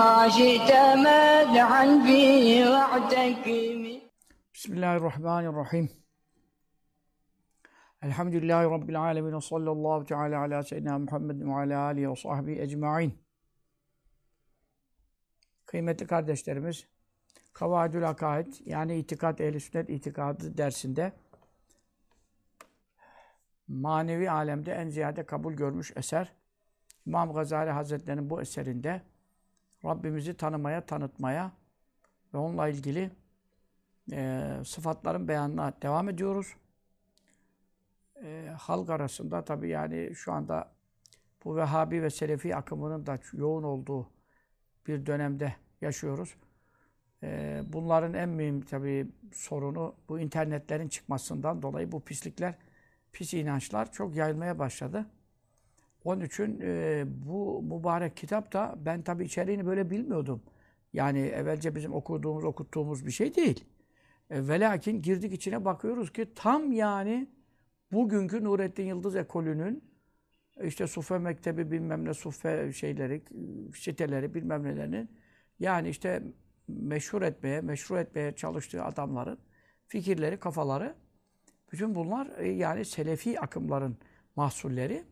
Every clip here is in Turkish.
بما شئت مدحا فيه واعتكم Bismillahirrahmanirrahim. Elhamdülillahi Rabbil alemin. Ve sallallahu teala ala seyyidina Muhammed ve ala alihi ve sahbihi ecma'in. Kıymetli kardeşlerimiz, Kavadül Akaid, yani itikat ehli sünnet itikadı dersinde manevi alemde en ziyade kabul görmüş eser, İmam Gazali Hazretleri'nin bu eserinde Rabbimizi tanımaya, tanıtmaya ve onunla ilgili e, sıfatların beyanına devam ediyoruz. E, halk arasında tabi yani şu anda bu Vehhabi ve Selefi akımının da yoğun olduğu bir dönemde yaşıyoruz. E, bunların en mühim tabi sorunu bu internetlerin çıkmasından dolayı bu pislikler, pis inançlar çok yayılmaya başladı. Onun için e, bu mübarek kitap da ben tabi içeriğini böyle bilmiyordum. Yani evvelce bizim okuduğumuz, okuttuğumuz bir şey değil. E, ve lakin girdik içine bakıyoruz ki tam yani bugünkü Nurettin Yıldız ekolünün işte Sufe Mektebi bilmem ne Sufe şeyleri, siteleri bilmem nelerinin yani işte meşhur etmeye, meşru etmeye çalıştığı adamların fikirleri, kafaları bütün bunlar e, yani Selefi akımların mahsulleri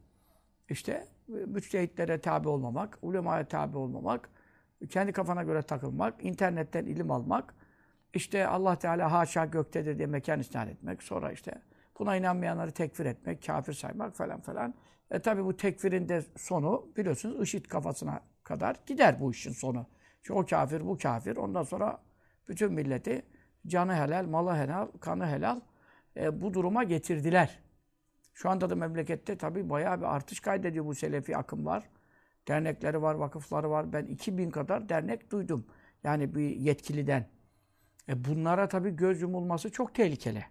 işte e, müçtehitlere tabi olmamak, ulemaya tabi olmamak, kendi kafana göre takılmak, internetten ilim almak, işte Allah Teala haşa göktedir diye mekan isnat etmek. Sonra işte buna inanmayanları tekfir etmek, kafir saymak falan falan. E tabi bu tekfirin de sonu biliyorsunuz IŞİD kafasına kadar gider bu işin sonu. Çünkü o kafir, bu kafir. Ondan sonra bütün milleti canı helal, malı helal, kanı helal e, bu duruma getirdiler. Şu anda da memlekette tabi bayağı bir artış kaydediyor bu selefi akımlar. Dernekleri var, vakıfları var. Ben 2000 kadar dernek duydum. Yani bir yetkiliden. E bunlara tabii göz yumulması çok tehlikeli.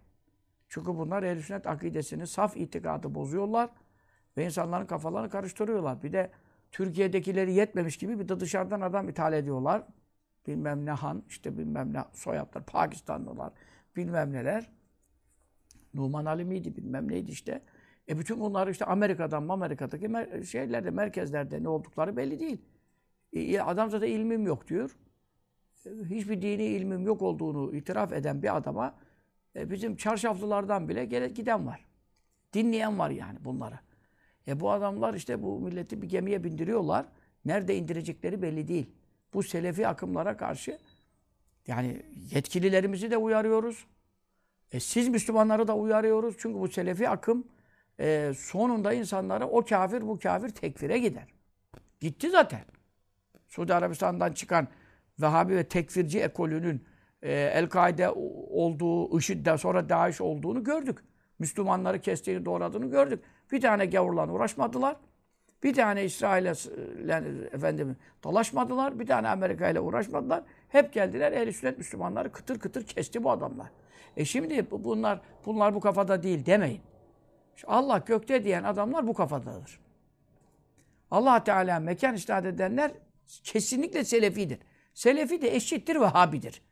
Çünkü bunlar ehl sünnet akidesini, saf itikadı bozuyorlar ve insanların kafalarını karıştırıyorlar. Bir de Türkiye'dekileri yetmemiş gibi bir de dışarıdan adam ithal ediyorlar. Bilmem ne han, işte bilmem ne soyadlar, Pakistanlılar, bilmem neler. Numan Ali miydi, bilmem neydi işte. E bütün bunlar işte Amerika'dan, Amerika'daki mer- şeylerde, merkezlerde ne oldukları belli değil. E adam zaten ilmim yok diyor hiçbir dini ilmim yok olduğunu itiraf eden bir adama e, bizim çarşaflılardan bile giden var. Dinleyen var yani bunları. E bu adamlar işte bu milleti bir gemiye bindiriyorlar. Nerede indirecekleri belli değil. Bu selefi akımlara karşı yani yetkililerimizi de uyarıyoruz. E siz Müslümanları da uyarıyoruz. Çünkü bu selefi akım e, sonunda insanları o kafir bu kafir tekfire gider. Gitti zaten. Suudi Arabistan'dan çıkan Vehhabi ve tekfirci ekolünün e, El-Kaide olduğu, IŞİD'den sonra DAEŞ olduğunu gördük. Müslümanları kestiğini, doğradığını gördük. Bir tane gavurla uğraşmadılar. Bir tane İsrail'e efendim dalaşmadılar. Bir tane Amerika ile uğraşmadılar. Hep geldiler ehl sünnet Müslümanları kıtır kıtır kesti bu adamlar. E şimdi bunlar bunlar bu kafada değil demeyin. Allah gökte diyen adamlar bu kafadadır. Allah Teala mekan isnat edenler kesinlikle selefidir. Selefi de eşittir Vehhabidir.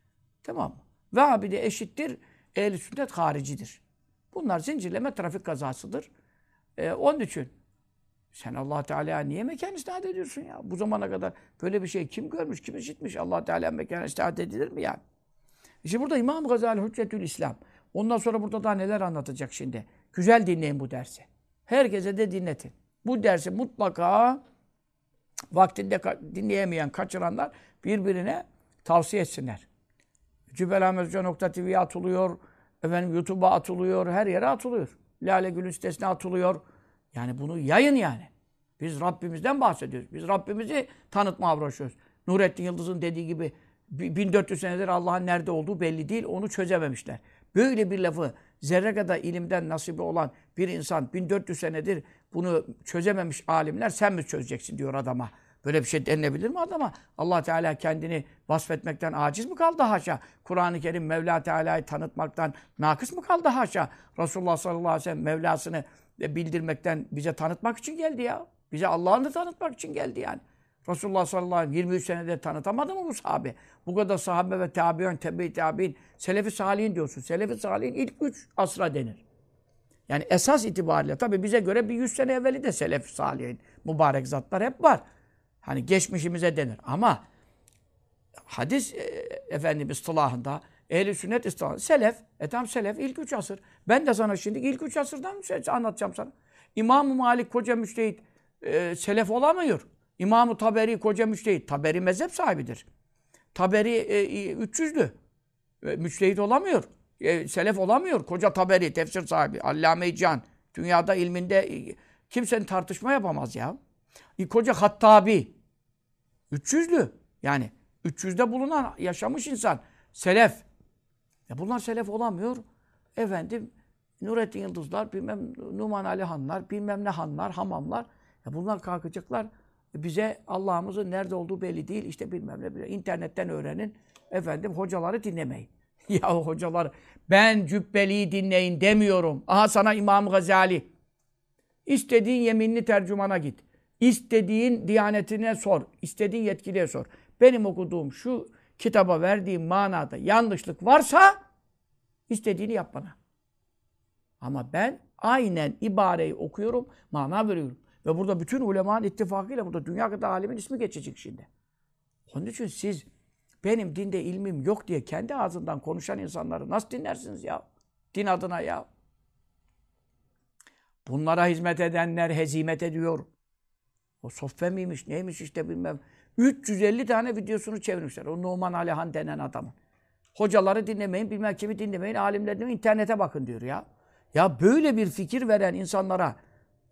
Tamam mı? Vehhabi de eşittir ehl sünnet haricidir. Bunlar zincirleme trafik kazasıdır. Ee, onun için sen allah Teala'ya niye mekan isnat ediyorsun ya? Bu zamana kadar böyle bir şey kim görmüş, kim işitmiş? allah Teala mekan isnat edilir mi yani? İşte burada İmam Gazali Hüccetül İslam. Ondan sonra burada daha neler anlatacak şimdi? Güzel dinleyin bu dersi. Herkese de dinletin. Bu dersi mutlaka vaktinde dinleyemeyen, kaçıranlar birbirine tavsiye etsinler. Cübbelahmethoca.tv'ye atılıyor, efendim YouTube'a atılıyor, her yere atılıyor. Lale Gül'ün sitesine atılıyor. Yani bunu yayın yani. Biz Rabbimizden bahsediyoruz. Biz Rabbimizi tanıtmaya uğraşıyoruz. Nurettin Yıldız'ın dediği gibi 1400 senedir Allah'ın nerede olduğu belli değil. Onu çözememişler. Böyle bir lafı zerre kadar ilimden nasibi olan bir insan 1400 senedir bunu çözememiş alimler sen mi çözeceksin diyor adama. Böyle bir şey denilebilir mi adama? Allah Teala kendini vasfetmekten aciz mi kaldı haşa? Kur'an-ı Kerim Mevla Teala'yı tanıtmaktan nakıs mı kaldı haşa? Resulullah sallallahu aleyhi ve sellem Mevlasını bildirmekten bize tanıtmak için geldi ya. Bize Allah'ını tanıtmak için geldi yani. Resulullah sallallahu aleyhi ve sellem 23 senede tanıtamadı mı bu sahabe? Bu kadar sahabe ve tabi'in, tebe-i tabi'in, selefi salihin diyorsun. Selefi salihin ilk üç asra denir. Yani esas itibariyle tabii bize göre bir 100 sene evveli de selef salihin, mübarek zatlar hep var. Hani geçmişimize denir. Ama hadis e, efendim ıstılahında ehli sünnet ıstılahında selef, e tam selef ilk üç asır. Ben de sana şimdi ilk üç asırdan anlatacağım sana. İmam-ı Malik koca müştehit e, selef olamıyor. İmam-ı Taberi koca müştehit. Taberi mezhep sahibidir. Taberi e, 300'lü. E, müştehit olamıyor. E, selef olamıyor. Koca Taberi, tefsir sahibi, Allame-i Can. Dünyada ilminde e, kimsenin tartışma yapamaz ya. E, koca Hattabi. 300'lü. Yani 300'de bulunan yaşamış insan. Selef. Ya bunlar selef olamıyor. Efendim Nurettin Yıldızlar, bilmem Numan Ali Hanlar, bilmem ne Hanlar, Hamamlar. Ya bunlar kalkacaklar. Bize Allah'ımızın nerede olduğu belli değil. İşte bilmem ne bile. İnternetten öğrenin. Efendim hocaları dinlemeyin. ya hocalar ben cübbeliyi dinleyin demiyorum. Aha sana İmam Gazali. İstediğin yeminli tercümana git. İstediğin diyanetine sor. İstediğin yetkiliye sor. Benim okuduğum şu kitaba verdiğim manada yanlışlık varsa istediğini yap bana. Ama ben aynen ibareyi okuyorum, mana veriyorum. Ve burada bütün ulemanın ittifakıyla burada dünya kadar alemin ismi geçecek şimdi. Onun için siz benim dinde ilmim yok diye kendi ağzından konuşan insanları nasıl dinlersiniz ya? Din adına ya. Bunlara hizmet edenler hezimet ediyor. O soffe miymiş, neymiş işte bilmem. 350 tane videosunu çevirmişler. O Numan Alihan denen adamın. Hocaları dinlemeyin, bilmem kimi dinlemeyin, alimler dinlemeyin, internete bakın diyor ya. Ya böyle bir fikir veren insanlara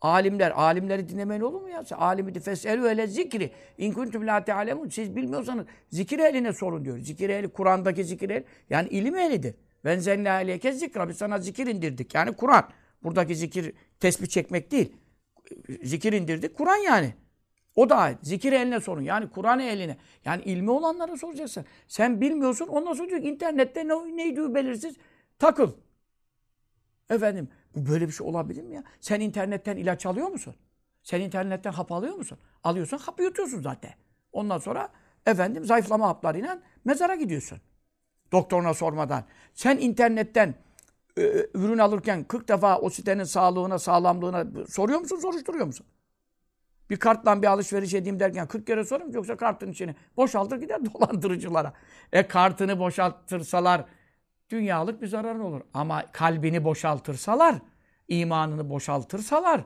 alimler, alimleri dinlemeyin olur mu ya? Alimi de feselü ele zikri. İn kuntum la te'alemun. Siz bilmiyorsanız zikir eline sorun diyor. Zikir eli, Kur'an'daki zikir eli. Yani ilim elidir. Ben zenne aleyke zikra. Biz sana zikir indirdik. Yani Kur'an. Buradaki zikir tesbih çekmek değil. Zikir indirdik. Kur'an yani. O da ait. Zikir eline sorun. Yani Kur'an eline. Yani ilmi olanlara soracaksın. Sen bilmiyorsun. Ondan sonra diyor ki internette ne, neydi belirsiz. Takıl. Efendim böyle bir şey olabilir mi ya? Sen internetten ilaç alıyor musun? Sen internetten hap alıyor musun? Alıyorsan hap yutuyorsun zaten. Ondan sonra efendim zayıflama haplarıyla mezara gidiyorsun. Doktoruna sormadan. Sen internetten e, ürün alırken 40 defa o sitenin sağlığına, sağlamlığına soruyor musun, soruşturuyor musun? Bir kartla bir alışveriş edeyim derken 40 kere sorayım yoksa kartın içini boşaltır gider dolandırıcılara. E kartını boşaltırsalar dünyalık bir zararın olur. Ama kalbini boşaltırsalar, imanını boşaltırsalar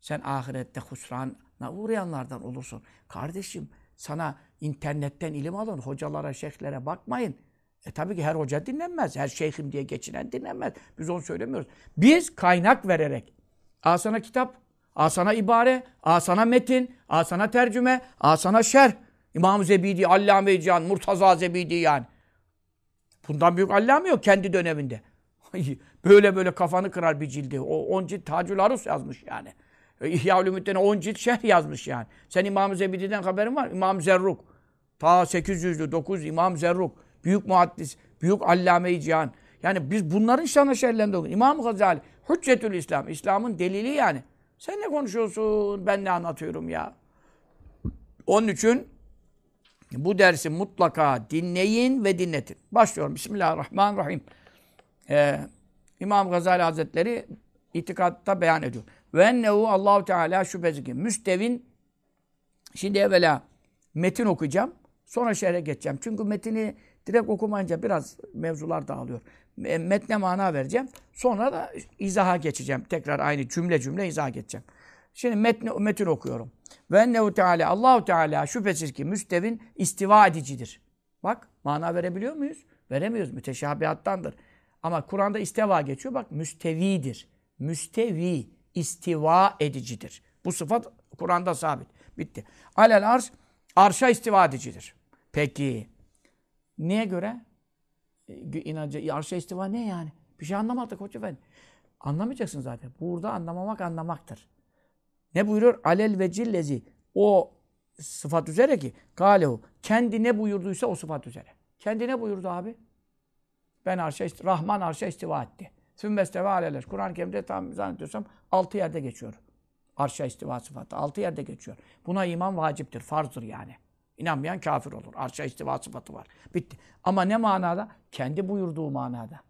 sen ahirette husrana uğrayanlardan olursun. Kardeşim sana internetten ilim alın. Hocalara, şeyhlere bakmayın. E tabii ki her hoca dinlenmez. Her şeyhim diye geçinen dinlenmez. Biz onu söylemiyoruz. Biz kaynak vererek. Al sana kitap, al sana ibare, al sana metin, al sana tercüme, al sana şerh. İmam Zebidi, Allame-i Cihan, Murtaza Zebidi yani. Bundan büyük allame yok kendi döneminde. böyle böyle kafanı kırar bir cildi. O 10 cilt Tacül Arus yazmış yani. İhya Ulumuddin'e 10 cilt şerh yazmış yani. Sen İmam Zebidi'den haberin var İmam Zerruk. Ta 800'lü 9 İmam Zerruk. Büyük muhaddis, büyük allame-i cihan. Yani biz bunların şanı şerlerinde okuduk. İmam Gazali, Hüccetül İslam. İslam'ın delili yani. Sen ne konuşuyorsun, ben ne anlatıyorum ya. Onun için bu dersi mutlaka dinleyin ve dinletin. Başlıyorum. Bismillahirrahmanirrahim. Ee, İmam Gazali Hazretleri itikatta beyan ediyor. Ve ennehu Allahu Teala şüphesiz ki müstevin şimdi evvela metin okuyacağım. Sonra şerhe geçeceğim. Çünkü metini direkt okumayınca biraz mevzular dağılıyor. Metne mana vereceğim. Sonra da izaha geçeceğim. Tekrar aynı cümle cümle izaha geçeceğim. Şimdi metni, metin okuyorum. Ve ennehu Teala Allahu Teala şüphesiz ki müstevin istiva edicidir. Bak mana verebiliyor muyuz? Veremiyoruz. Müteşabihattandır. Ama Kur'an'da istiva geçiyor. Bak müstevidir. Müstevi, istiva edicidir. Bu sıfat Kur'an'da sabit. Bitti. Alel arş, arşa istiva edicidir. Peki, niye göre? E, inancı, arşa istiva ne yani? Bir şey anlamadık hoca efendi. Anlamayacaksın zaten. Burada anlamamak anlamaktır. Ne buyuruyor? Alel ve cillezi. O sıfat üzere ki galehu kendi ne buyurduysa o sıfat üzere. Kendi ne buyurdu abi? Ben arşa, Rahman arşa istiva etti. Sümmesteve aleler. Kur'an-ı Kerim'de tam zannediyorsam altı yerde geçiyor. Arşa istiva sıfatı. Altı yerde geçiyor. Buna iman vaciptir. Farzdır yani. İnanmayan kafir olur. Arşa istiva sıfatı var. Bitti. Ama ne manada? Kendi buyurduğu manada.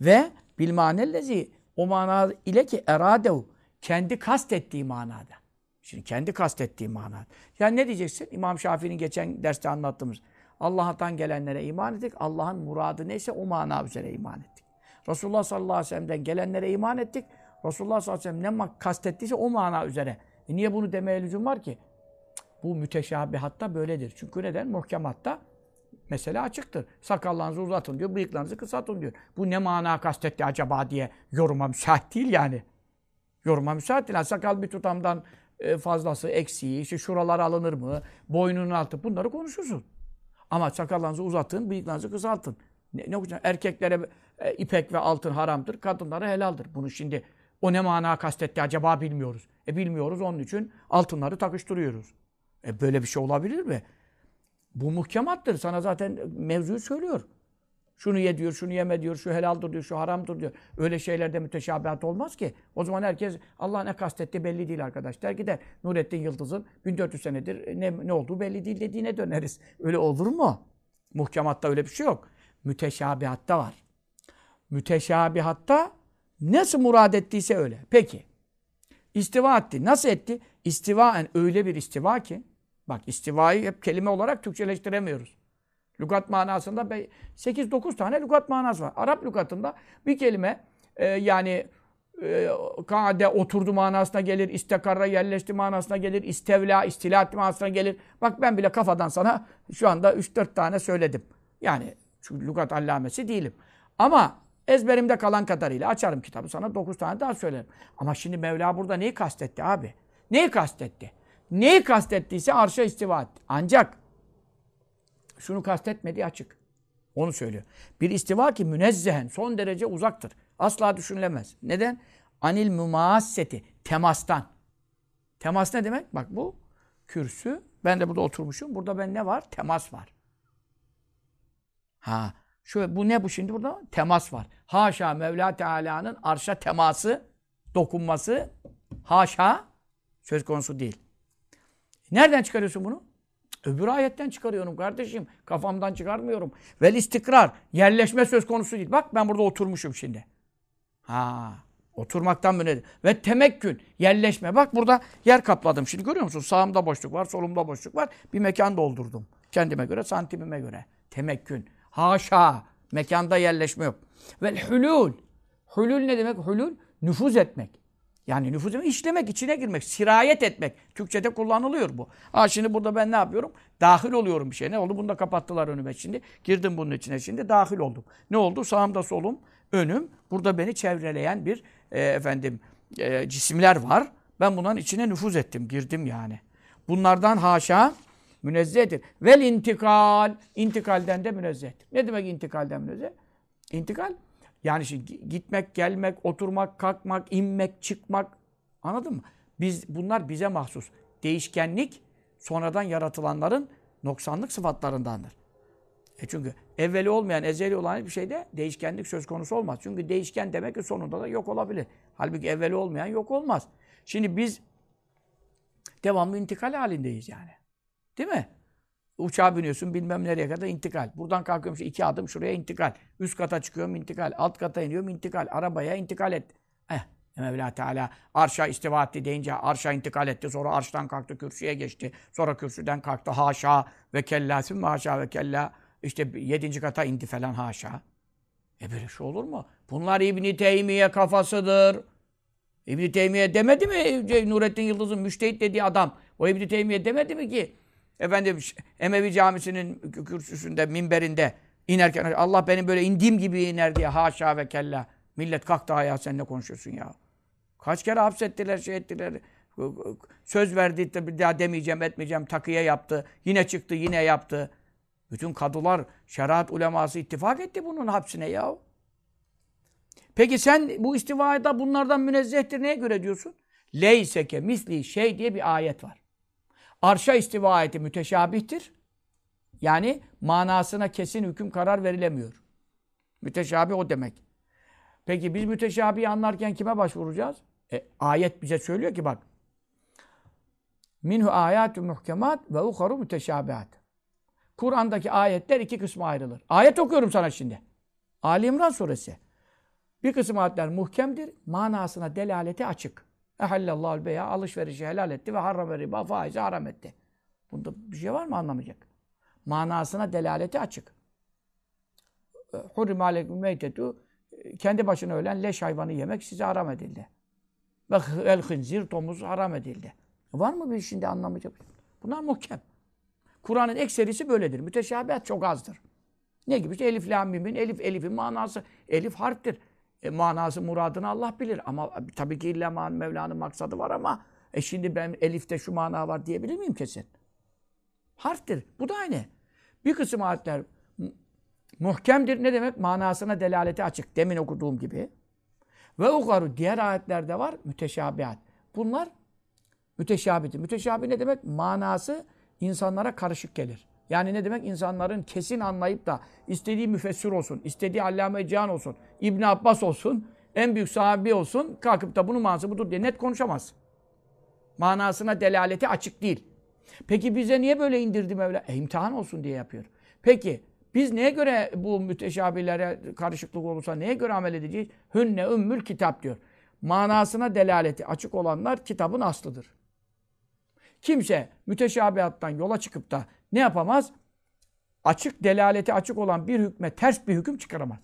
Ve bil manellezi o mana ile ki eradehu kendi kastettiği manada. Şimdi kendi kastettiği manada. Yani ne diyeceksin? İmam Şafii'nin geçen derste anlattığımız. Allah'tan gelenlere iman ettik. Allah'ın muradı neyse o mana üzere iman ettik. Resulullah sallallahu aleyhi ve sellem'den gelenlere iman ettik. Resulullah sallallahu aleyhi ve sellem ne kastettiyse o mana üzere. E niye bunu demeye lüzum var ki? Bu müteşabihatta böyledir. Çünkü neden? Muhkematta Mesela açıktır. Sakallarınızı uzatın diyor, bıyıklarınızı kısaltın diyor. Bu ne mana kastetti acaba diye yoruma müsait değil yani. Yoruma müsait değil. Sakal bir tutamdan e, fazlası, eksiği, işte şuralar alınır mı, boynunun altı bunları konuşursun. Ama sakallarınızı uzatın, bıyıklarınızı kısaltın. Ne, ne olacak? Erkeklere e, ipek ve altın haramdır, kadınlara helaldir. Bunu şimdi o ne mana kastetti acaba bilmiyoruz. E bilmiyoruz onun için altınları takıştırıyoruz. E böyle bir şey olabilir mi? Bu muhkemattır. Sana zaten mevzuyu söylüyor. Şunu ye diyor, şunu yeme diyor, şu helaldir diyor, şu haramdır diyor. Öyle şeylerde müteşabihat olmaz ki. O zaman herkes Allah ne kastetti belli değil arkadaş. Der gider Nurettin Yıldız'ın 1400 senedir ne, ne olduğu belli değil dediğine döneriz. Öyle olur mu? Muhkematta öyle bir şey yok. Müteşabihatta var. Müteşabihatta nasıl murad ettiyse öyle. Peki. İstiva etti. Nasıl etti? İstivaen öyle bir istiva ki Bak istivayı hep kelime olarak Türkçeleştiremiyoruz. Lugat manasında 8-9 tane lugat manası var. Arap lügatında bir kelime e, yani e, kaade oturdu manasına gelir, istekarra yerleşti manasına gelir, istevla, istila manasına gelir. Bak ben bile kafadan sana şu anda 3-4 tane söyledim. Yani şu lügat allamesi değilim. Ama ezberimde kalan kadarıyla açarım kitabı sana 9 tane daha söylerim. Ama şimdi Mevla burada neyi kastetti abi? Neyi kastetti? Neyi kastettiyse arşa istiva etti. Ancak şunu kastetmediği açık. Onu söylüyor. Bir istiva ki münezzehen, son derece uzaktır. Asla düşünülemez. Neden? Anil mümasseti, temastan. Temas ne demek? Bak bu kürsü. Ben de burada oturmuşum. Burada ben ne var? Temas var. Ha, şu bu ne bu şimdi burada? Temas var. Haşa Mevla Teala'nın arşa teması, dokunması haşa söz konusu değil. Nereden çıkarıyorsun bunu? Öbür ayetten çıkarıyorum kardeşim. Kafamdan çıkarmıyorum. Vel istikrar. Yerleşme söz konusu değil. Bak ben burada oturmuşum şimdi. Ha, oturmaktan münedir. Ve temekkün. Yerleşme. Bak burada yer kapladım. Şimdi görüyor musun? Sağımda boşluk var, solumda boşluk var. Bir mekan doldurdum. Kendime göre, santimime göre. Temekkün. Haşa. Mekanda yerleşme yok. Vel hulul. Hulul ne demek? Hulul nüfuz etmek. Yani nüfuz etmek, işlemek, içine girmek, sirayet etmek. Türkçede kullanılıyor bu. Ha şimdi burada ben ne yapıyorum? Dahil oluyorum bir şey. Ne oldu? Bunu da kapattılar önüme şimdi. Girdim bunun içine şimdi dahil oldum. Ne oldu? Sağımda solum, önüm. Burada beni çevreleyen bir e, efendim e, cisimler var. Ben bunların içine nüfuz ettim, girdim yani. Bunlardan haşa münezzehtir. Vel intikal. İntikalden de münezzehtir. Ne demek intikalden münezzeh? İntikal yani şimdi gitmek, gelmek, oturmak, kalkmak, inmek, çıkmak. Anladın mı? Biz bunlar bize mahsus. Değişkenlik sonradan yaratılanların noksanlık sıfatlarındandır. E çünkü evveli olmayan, ezeli olan bir şeyde değişkenlik söz konusu olmaz. Çünkü değişken demek ki sonunda da yok olabilir. Halbuki evveli olmayan yok olmaz. Şimdi biz devamlı intikal halindeyiz yani. Değil mi? Uçağa biniyorsun bilmem nereye kadar intikal. Buradan kalkıyorum iki adım şuraya intikal. Üst kata çıkıyorum intikal. Alt kata iniyorum intikal. Arabaya intikal et. Eh, Mevla Teala arşa istiva etti deyince arşa intikal etti. Sonra arştan kalktı kürsüye geçti. Sonra kürsüden kalktı haşa ve kella sümme haşa ve kella. İşte yedinci kata indi falan haşa. E böyle şey olur mu? Bunlar İbni Teymiye kafasıdır. İbni Teymiye demedi mi Nurettin Yıldız'ın müştehit dediği adam? O İbni Teymiye demedi mi ki efendim Emevi Camisi'nin kürsüsünde, minberinde inerken Allah benim böyle indiğim gibi iner diye haşa ve kella. Millet kalktı ayağa sen ne konuşuyorsun ya? Kaç kere hapsettiler, şey ettiler. Söz verdi bir daha demeyeceğim, etmeyeceğim. Takıya yaptı. Yine çıktı, yine yaptı. Bütün kadılar, şeriat uleması ittifak etti bunun hapsine ya. Peki sen bu istivada bunlardan münezzehtir neye göre diyorsun? Leyseke misli şey diye bir ayet var. Arşa istiva ayeti müteşabihtir. Yani manasına kesin hüküm karar verilemiyor. Müteşabih o demek. Peki biz müteşabihi anlarken kime başvuracağız? E, ayet bize söylüyor ki bak. Minhu ayatü muhkemat ve uharu müteşabihat. Kur'an'daki ayetler iki kısma ayrılır. Ayet okuyorum sana şimdi. Ali İmran suresi. Bir kısım ayetler muhkemdir. Manasına delaleti açık. Ehallallahu beya alışverişi helal etti ve harrame riba faizi haram etti. Bunda bir şey var mı anlamayacak? Manasına delaleti açık. Hurrim aleyküm meytetu kendi başına ölen leş hayvanı yemek size haram edildi. Ve el hınzir domuz haram edildi. Var mı bir şimdi anlamayacak? Bunlar muhkem. Kur'an'ın ekserisi böyledir. Müteşabihat çok azdır. Ne gibi? İşte elif lam mimin, elif elifin manası. Elif harptir. E, manası muradını Allah bilir. Ama tabii ki illa Mevla'nın maksadı var ama e şimdi ben elifte şu mana var diyebilir miyim kesin? Harftir. Bu da aynı. Bir kısım ayetler muhkemdir. Ne demek? Manasına delaleti açık. Demin okuduğum gibi. Ve ukaru diğer ayetlerde var müteşabihat. Bunlar müteşabihtir. Müteşabih ne demek? Manası insanlara karışık gelir. Yani ne demek? İnsanların kesin anlayıp da istediği müfessir olsun, istediği Allame Can olsun, İbn Abbas olsun, en büyük sahabi olsun, kalkıp da bunun manası budur diye net konuşamaz. Manasına delaleti açık değil. Peki bize niye böyle indirdi Mevla? E, imtihan olsun diye yapıyor. Peki biz neye göre bu müteşabihlere karışıklık olursa neye göre amel edeceğiz? Hünne ümmül kitap diyor. Manasına delaleti açık olanlar kitabın aslıdır. Kimse müteşabihattan yola çıkıp da ne yapamaz? Açık, delaleti açık olan bir hükme ters bir hüküm çıkaramaz.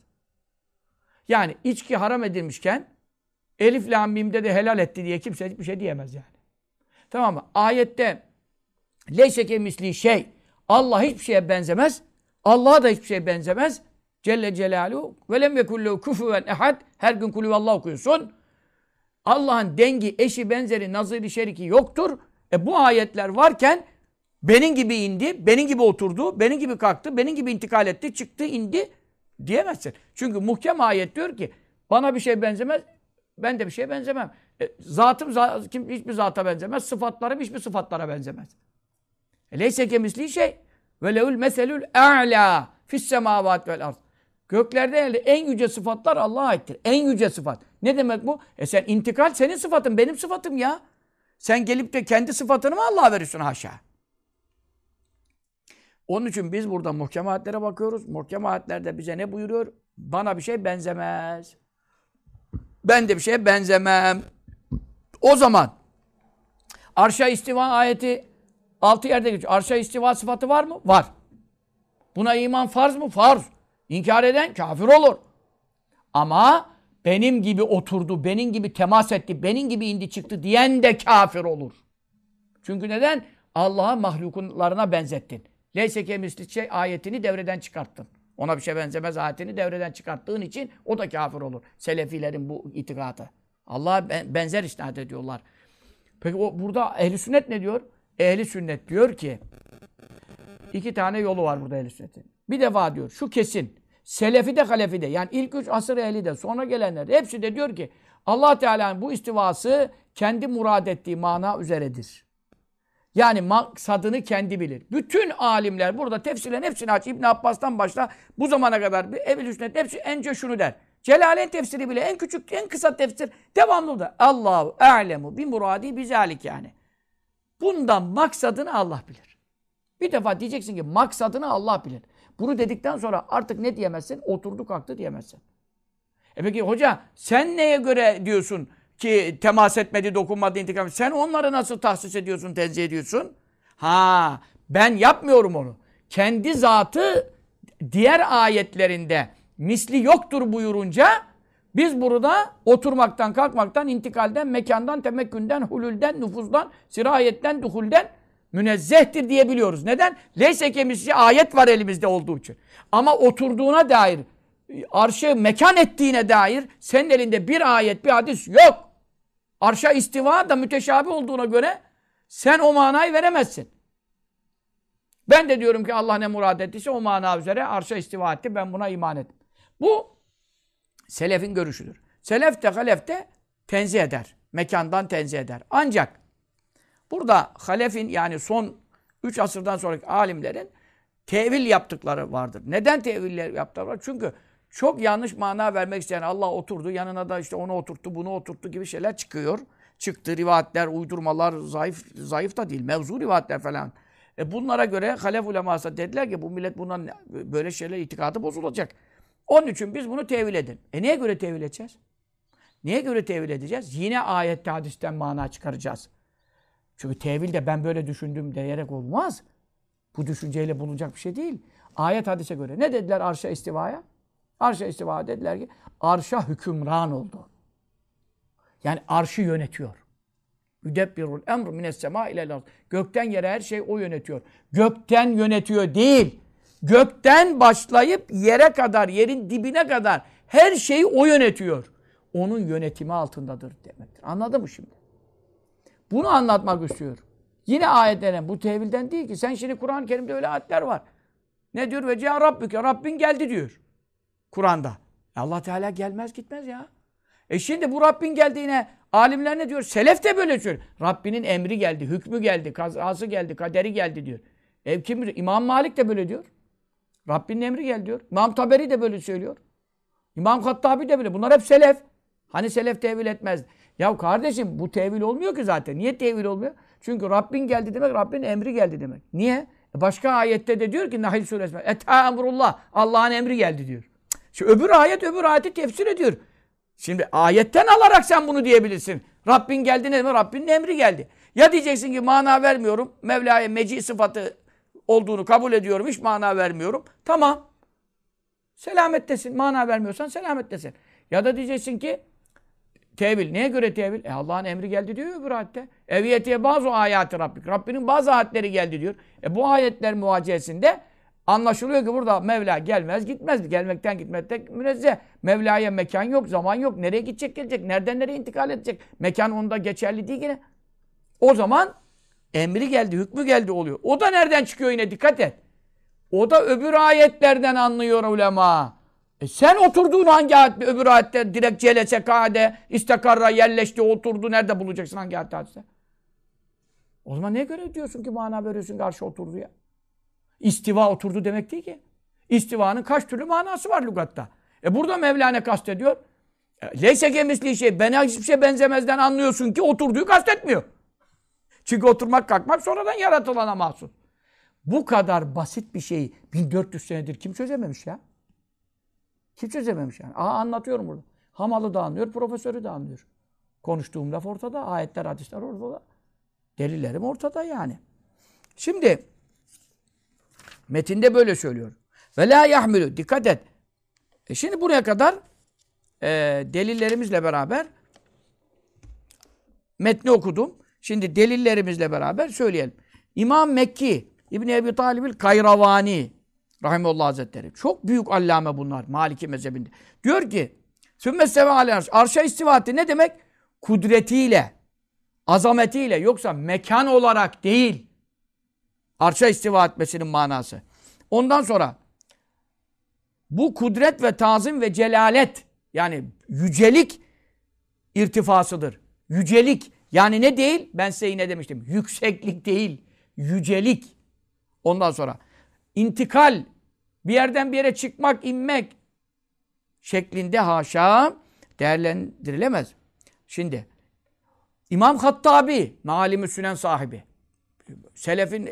Yani içki haram edilmişken Elif Lam Mim'de de helal etti diye kimse hiçbir şey diyemez yani. Tamam mı? Ayette leyseke misli şey Allah hiçbir şeye benzemez. Allah'a da hiçbir şeye benzemez. Celle Celaluhu ve lem yekullehu kufuven ehad. Her gün kulü Allah okuyorsun. Allah'ın dengi, eşi, benzeri, naziri, şeriki yoktur. E bu ayetler varken benim gibi indi, benim gibi oturdu, benim gibi kalktı, benim gibi intikal etti, çıktı, indi diyemezsin. Çünkü muhkem ayet diyor ki bana bir şey benzemez, ben de bir şeye benzemem. E, zatım zat, kim hiçbir zata benzemez, sıfatlarım hiçbir sıfatlara benzemez. E, leyse kemisli şey ve leul meselül a'la fis semavat vel ard. Göklerde elde en yüce sıfatlar Allah'a aittir. En yüce sıfat. Ne demek bu? E sen intikal senin sıfatın, benim sıfatım ya. Sen gelip de kendi sıfatını mı Allah'a veriyorsun haşa? Onun için biz burada muhkem ayetlere bakıyoruz. Muhkem ayetlerde bize ne buyuruyor? Bana bir şey benzemez. Ben de bir şeye benzemem. O zaman arşa istiva ayeti altı yerde geçiyor. Arşa istiva sıfatı var mı? Var. Buna iman farz mı? Farz. İnkar eden kafir olur. Ama benim gibi oturdu, benim gibi temas etti, benim gibi indi çıktı diyen de kafir olur. Çünkü neden? Allah'a mahluklarına benzettin. Leyse kemisli şey ayetini devreden çıkarttın. Ona bir şey benzemez ayetini devreden çıkarttığın için o da kafir olur. Selefilerin bu itikadı. Allah'a benzer isnat ediyorlar. Peki o burada ehli sünnet ne diyor? Ehli sünnet diyor ki iki tane yolu var burada ehli sünnetin. Bir defa diyor şu kesin. Selefi de halefi de yani ilk üç asır ehli de sonra gelenler de hepsi de diyor ki allah Teala'nın bu istivası kendi murad ettiği mana üzeredir. Yani maksadını kendi bilir. Bütün alimler burada tefsirlerin hepsini aç. İbn Abbas'tan başla bu zamana kadar Ebu Sünnet hepsi ence şunu der. Celaleyn tefsiri bile en küçük, en kısa tefsir devamlı da. Allahu a'lemu bi muradi bizalik yani. Bundan maksadını Allah bilir. Bir defa diyeceksin ki maksadını Allah bilir. Bunu dedikten sonra artık ne diyemezsin? Oturdu kalktı diyemezsin. E peki hoca sen neye göre diyorsun ki temas etmedi, dokunmadı, intikam Sen onları nasıl tahsis ediyorsun, tenzih ediyorsun? Ha, ben yapmıyorum onu. Kendi zatı diğer ayetlerinde misli yoktur buyurunca biz burada oturmaktan, kalkmaktan, intikalden, mekandan, temekkünden, hulülden, nüfuzdan, sirayetten, duhulden münezzehtir diyebiliyoruz. Neden? Leyse kemisli ayet var elimizde olduğu için. Ama oturduğuna dair, arşı mekan ettiğine dair senin elinde bir ayet, bir hadis yok. Arşa istiva da müteşabi olduğuna göre sen o manayı veremezsin. Ben de diyorum ki Allah ne murad ettiyse o mana üzere arşa istiva etti. Ben buna iman ettim. Bu selefin görüşüdür. Selef de halef de tenzih eder. Mekandan tenzih eder. Ancak Burada halefin yani son 3 asırdan sonraki alimlerin tevil yaptıkları vardır. Neden teviller yaptılar? Çünkü çok yanlış mana vermek isteyen Allah oturdu, yanına da işte onu oturttu, bunu oturttu gibi şeyler çıkıyor. Çıktı rivayetler, uydurmalar, zayıf zayıf da değil, mevzu rivayetler falan. E bunlara göre halef uleması dediler ki bu millet bundan böyle şeyler itikadı bozulacak. Onun için biz bunu tevil edin. E neye göre tevil edeceğiz? Neye göre tevil edeceğiz? Yine ayette hadisten mana çıkaracağız. Çünkü tevil de ben böyle düşündüm diyerek olmaz. Bu düşünceyle bulunacak bir şey değil. Ayet hadise göre. Ne dediler arşa istivaya? Arşa istiva dediler ki arşa hükümran oldu. Yani arşı yönetiyor. Yüdebbirul emr mines sema ile Gökten yere her şey o yönetiyor. Gökten yönetiyor değil. Gökten başlayıp yere kadar, yerin dibine kadar her şeyi o yönetiyor. Onun yönetimi altındadır demektir. Anladın mı şimdi? Bunu anlatmak istiyor. Yine ayetlerin bu tevilden değil ki. Sen şimdi Kur'an-ı Kerim'de öyle ayetler var. Ne diyor? Ve ciha rabbüke. Rabbin geldi diyor. Kur'an'da. Allah Teala gelmez gitmez ya. E şimdi bu Rabbin geldiğine alimler ne diyor? Selef de böyle söylüyor. Rabbinin emri geldi, hükmü geldi, kazası geldi, kaderi geldi diyor. E kim bilir? İmam Malik de böyle diyor. Rabbinin emri geldi diyor. İmam Taberi de böyle söylüyor. İmam Kattabi de böyle. Bunlar hep selef. Hani selef tevil etmez. Ya kardeşim bu tevil olmuyor ki zaten. Niye tevil olmuyor? Çünkü Rabbin geldi demek, Rabbin emri geldi demek. Niye? E başka ayette de diyor ki Nahil suresinde Eta emrullah. Allah'ın emri geldi diyor. Şimdi öbür ayet öbür ayeti tefsir ediyor. Şimdi ayetten alarak sen bunu diyebilirsin. Rabbin geldi ne demek? Rabbinin emri geldi. Ya diyeceksin ki mana vermiyorum. Mevla'ya meci sıfatı olduğunu kabul ediyorum. Hiç mana vermiyorum. Tamam. Selamettesin. Mana vermiyorsan selamettesin. Ya da diyeceksin ki tevil. Neye göre tevil? E Allah'ın emri geldi diyor öbür ayette. Eviyetiye bazı ayatı Rabbik. Rabbinin bazı ayetleri geldi diyor. E bu ayetler muvaciyesinde anlaşılıyor ki burada Mevla gelmez gitmez. Gelmekten gitmekten münezzeh. Mevla'ya mekan yok, zaman yok. Nereye gidecek gelecek? Nereden nereye intikal edecek? Mekan onda geçerli değil yine. O zaman emri geldi, hükmü geldi oluyor. O da nereden çıkıyor yine dikkat et. O da öbür ayetlerden anlıyor ulema. E sen oturduğun hangi ayette, öbür ayette direkt celese kade, istakarra yerleşti, oturdu. Nerede bulacaksın hangi ayette? O zaman ne göre diyorsun ki mana veriyorsun karşı oturdu ya? İstiva oturdu demek değil ki. İstivanın kaç türlü manası var lügatta. E burada Mevlana kastediyor. E, Leyse gemisli şey, bana hiçbir şey benzemezden anlıyorsun ki oturduğu kastetmiyor. Çünkü oturmak kalkmak sonradan yaratılana mahsus. Bu kadar basit bir şeyi 1400 senedir kim çözememiş ya? Kim çözememiş yani? Aha anlatıyorum burada. Hamalı da anlıyor, profesörü de anlıyor. Konuştuğum laf ortada, ayetler, hadisler ortada. Delillerim ortada yani. Şimdi metinde böyle söylüyor. Ve la yahmilu. Dikkat et. E şimdi buraya kadar e, delillerimizle beraber metni okudum. Şimdi delillerimizle beraber söyleyelim. İmam Mekki İbn Ebi Talib'il Kayravani Rahimullah Hazretleri. Çok büyük allame bunlar Maliki mezhebinde. Diyor ki Sümme seve arş. Arşa istiva etti. Ne demek? Kudretiyle, azametiyle yoksa mekan olarak değil. Arşa istiva etmesinin manası. Ondan sonra bu kudret ve tazim ve celalet yani yücelik irtifasıdır. Yücelik yani ne değil? Ben size yine demiştim. Yükseklik değil. Yücelik. Ondan sonra intikal bir yerden bir yere çıkmak, inmek şeklinde haşa değerlendirilemez. Şimdi İmam Hattabi, Malim-i Sünen sahibi. Selefin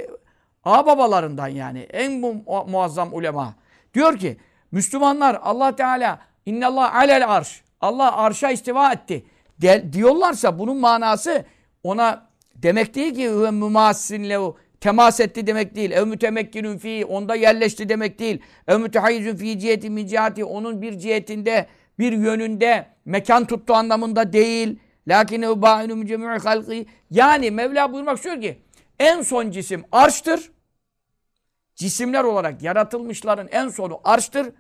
ağababalarından yani en mu muazzam ulema. Diyor ki Müslümanlar Allah Teala innallah alel arş. Allah arşa istiva etti. De, diyorlarsa bunun manası ona demek değil ki ve mümassinlehu temas etti demek değil. Ev mütemekkinün fi onda yerleşti demek değil. Ev mütehayyizün fi ciheti min onun bir cihetinde bir yönünde mekan tuttu anlamında değil. Lakin ev ba'inu cemi'i halqi yani Mevla buyurmak istiyor ki en son cisim arştır. Cisimler olarak yaratılmışların en sonu arştır.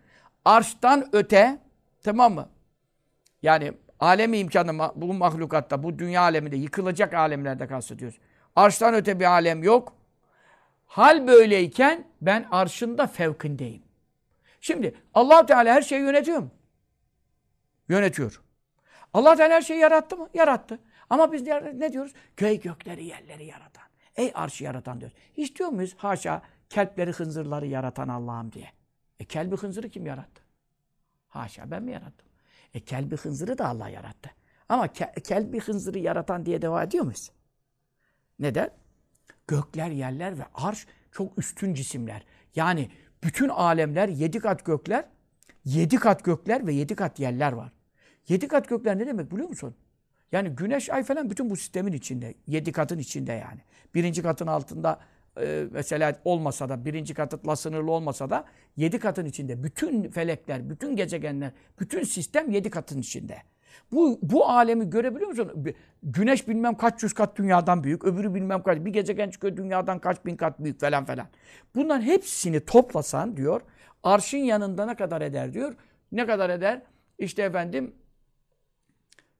Arştan öte tamam mı? Yani alemi imkanı bu mahlukatta, bu dünya aleminde, yıkılacak alemlerde kastediyoruz. Arştan öte bir alem yok. Hal böyleyken ben arşında fevkindeyim. Şimdi allah Teala her şeyi yönetiyor mu? Yönetiyor. allah Teala her şeyi yarattı mı? Yarattı. Ama biz ne diyoruz? Köy gökleri yerleri yaratan. Ey arşı yaratan diyoruz. Hiç diyor muyuz? Haşa kelpleri hınzırları yaratan Allah'ım diye. E kelbi hınzırı kim yarattı? Haşa ben mi yarattım? E kelbi hınzırı da Allah yarattı. Ama ke kelbi hınzırı yaratan diye devam ediyor muyuz? Neden? Gökler, yerler ve arş çok üstün cisimler. Yani bütün alemler, yedi kat gökler, yedi kat gökler ve yedi kat yerler var. Yedi kat gökler ne demek biliyor musun? Yani güneş, ay falan bütün bu sistemin içinde. Yedi katın içinde yani. Birinci katın altında e, mesela olmasa da, birinci katla sınırlı olmasa da yedi katın içinde. Bütün felekler, bütün gezegenler, bütün sistem yedi katın içinde. Bu, bu alemi görebiliyor musun? Güneş bilmem kaç yüz kat dünyadan büyük, öbürü bilmem kaç, bir gezegen çıkıyor dünyadan kaç bin kat büyük falan falan. Bunların hepsini toplasan diyor, arşın yanında ne kadar eder diyor. Ne kadar eder? İşte efendim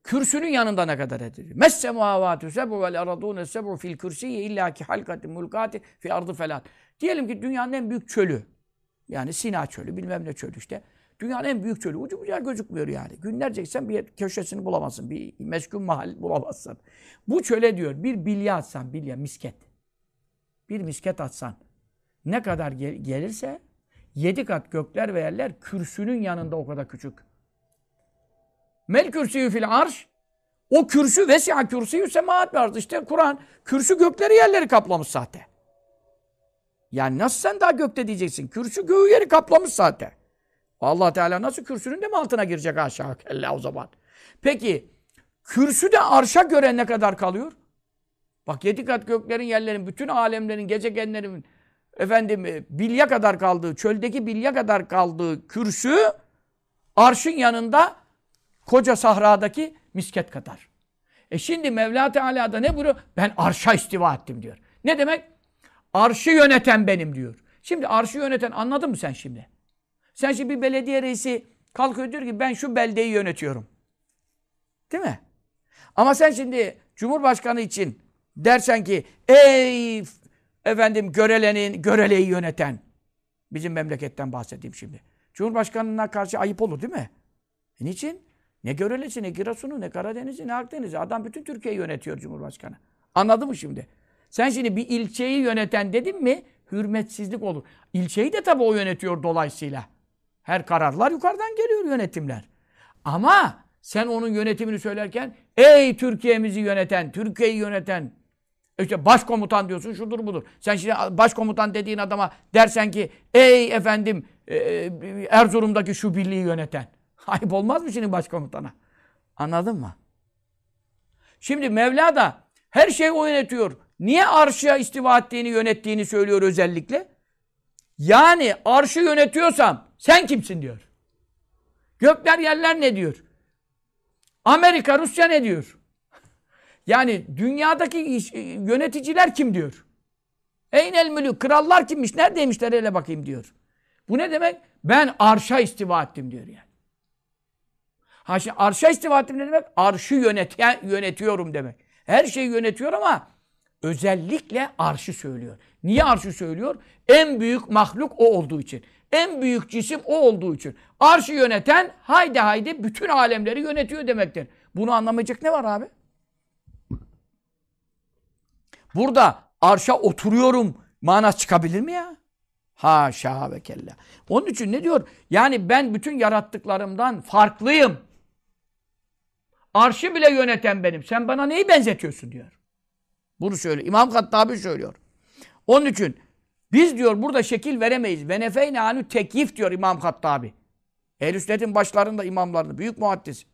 Kürsünün yanında ne kadar edilir? Messemâvâtü sebu vel aradûne sebu fil kürsiyye illâ ki halkati mulkati fi ardı falan. Diyelim ki dünyanın en büyük çölü. Yani Sina çölü, bilmem ne çölü işte. Dünyanın en büyük çölü. Ucu bucağı gözükmüyor yani. Günlerce gitsen bir köşesini bulamazsın. Bir meskun mahal bulamazsın. Bu çöle diyor bir bilye atsan, bilye, misket. Bir misket atsan ne kadar gel gelirse yedi kat gökler ve yerler kürsünün yanında o kadar küçük. Mel kürsüyü fil arş. O kürsü vesi'a kürsüyü semaat vardı. İşte Kur'an kürsü gökleri yerleri kaplamış zaten. Yani nasıl sen daha gökte diyeceksin? Kürsü göğü yeri kaplamış zaten. Allah Teala nasıl kürsünün de mi altına girecek aşağı kella o zaman? Peki kürsü de arşa göre ne kadar kalıyor? Bak yedi kat göklerin, yerlerin, bütün alemlerin, gezegenlerin efendim e, bilya kadar kaldığı, çöldeki bilya kadar kaldığı kürsü arşın yanında koca sahradaki misket kadar. E şimdi Mevla Teala da ne buyuruyor? Ben arşa istiva ettim diyor. Ne demek? Arşı yöneten benim diyor. Şimdi arşı yöneten anladın mı sen şimdi? Sen şimdi bir belediye reisi kalkıyor diyor ki ben şu beldeyi yönetiyorum. Değil mi? Ama sen şimdi Cumhurbaşkanı için dersen ki ey efendim görelenin, göreleyi yöneten bizim memleketten bahsedeyim şimdi. Cumhurbaşkanına karşı ayıp olur değil mi? E niçin? Ne Görelesi, ne Giresun'u, ne Karadeniz'i, ne Akdeniz'i. Adam bütün Türkiye'yi yönetiyor Cumhurbaşkanı. Anladın mı şimdi? Sen şimdi bir ilçeyi yöneten dedin mi hürmetsizlik olur. İlçeyi de tabii o yönetiyor dolayısıyla. Her kararlar yukarıdan geliyor yönetimler. Ama sen onun yönetimini söylerken ey Türkiye'mizi yöneten, Türkiye'yi yöneten işte başkomutan diyorsun şudur budur. Sen şimdi başkomutan dediğin adama dersen ki ey efendim e, e, Erzurum'daki şu birliği yöneten. Ayıp olmaz mı şimdi başkomutana? Anladın mı? Şimdi Mevla da her şeyi o yönetiyor. Niye arşa istiva ettiğini, yönettiğini söylüyor özellikle? Yani arşı yönetiyorsam sen kimsin diyor. Gökler yerler ne diyor? Amerika, Rusya ne diyor? Yani dünyadaki yöneticiler kim diyor? Eynel mülük, krallar kimmiş, neredeymişler hele bakayım diyor. Bu ne demek? Ben arşa istiva ettim diyor yani. Ha şimdi arşa istiva ettim ne demek? Arşı yöneten, yönetiyorum demek. Her şeyi yönetiyor ama özellikle arşı söylüyor. Niye arşı söylüyor? En büyük mahluk o olduğu için. En büyük cisim o olduğu için. Arşı yöneten haydi haydi bütün alemleri yönetiyor demektir. Bunu anlamayacak ne var abi? Burada arşa oturuyorum manası çıkabilir mi ya? Haşa ve kella. Onun için ne diyor? Yani ben bütün yarattıklarımdan farklıyım. Arşı bile yöneten benim. Sen bana neyi benzetiyorsun diyor. Bunu söylüyor. İmam Kattabi söylüyor. Onun için biz diyor burada şekil veremeyiz. Ve nefeyne anü tekyif diyor İmam Kattabi. Ehl-i Sünnet'in başlarında imamlarında. Büyük muhaddis.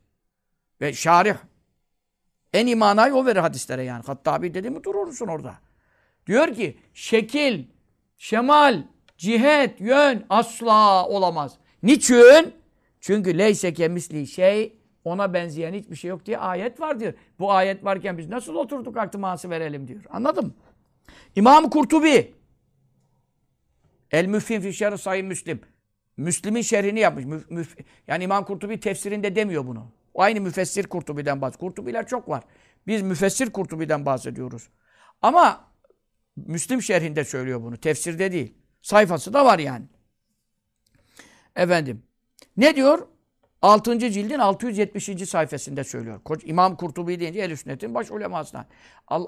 Ve şarih. En imanayı o verir hadislere yani. Kattabi dedi mi durursun orada. Diyor ki şekil, şemal, cihet, yön asla olamaz. Niçin? Çünkü leyse kemisli şey ona benzeyen hiçbir şey yok diye ayet var diyor. Bu ayet varken biz nasıl oturduk aktıması verelim diyor. Anladın mı? İmam Kurtubi El Müfhim fi şerh sayı Müslim. Müslim'in şerhini yapmış. Müf, müf, yani İmam Kurtubi tefsirinde demiyor bunu. O aynı müfessir Kurtubi'den bahsediyor. Kurtubiler çok var. Biz müfessir Kurtubi'den bahsediyoruz. Ama Müslim şerhinde söylüyor bunu. Tefsirde değil. Sayfası da var yani. Efendim. Ne diyor? 6. cildin 670. sayfasında söylüyor. İmam Kurtubi deyince el sünnetin baş ulemasından.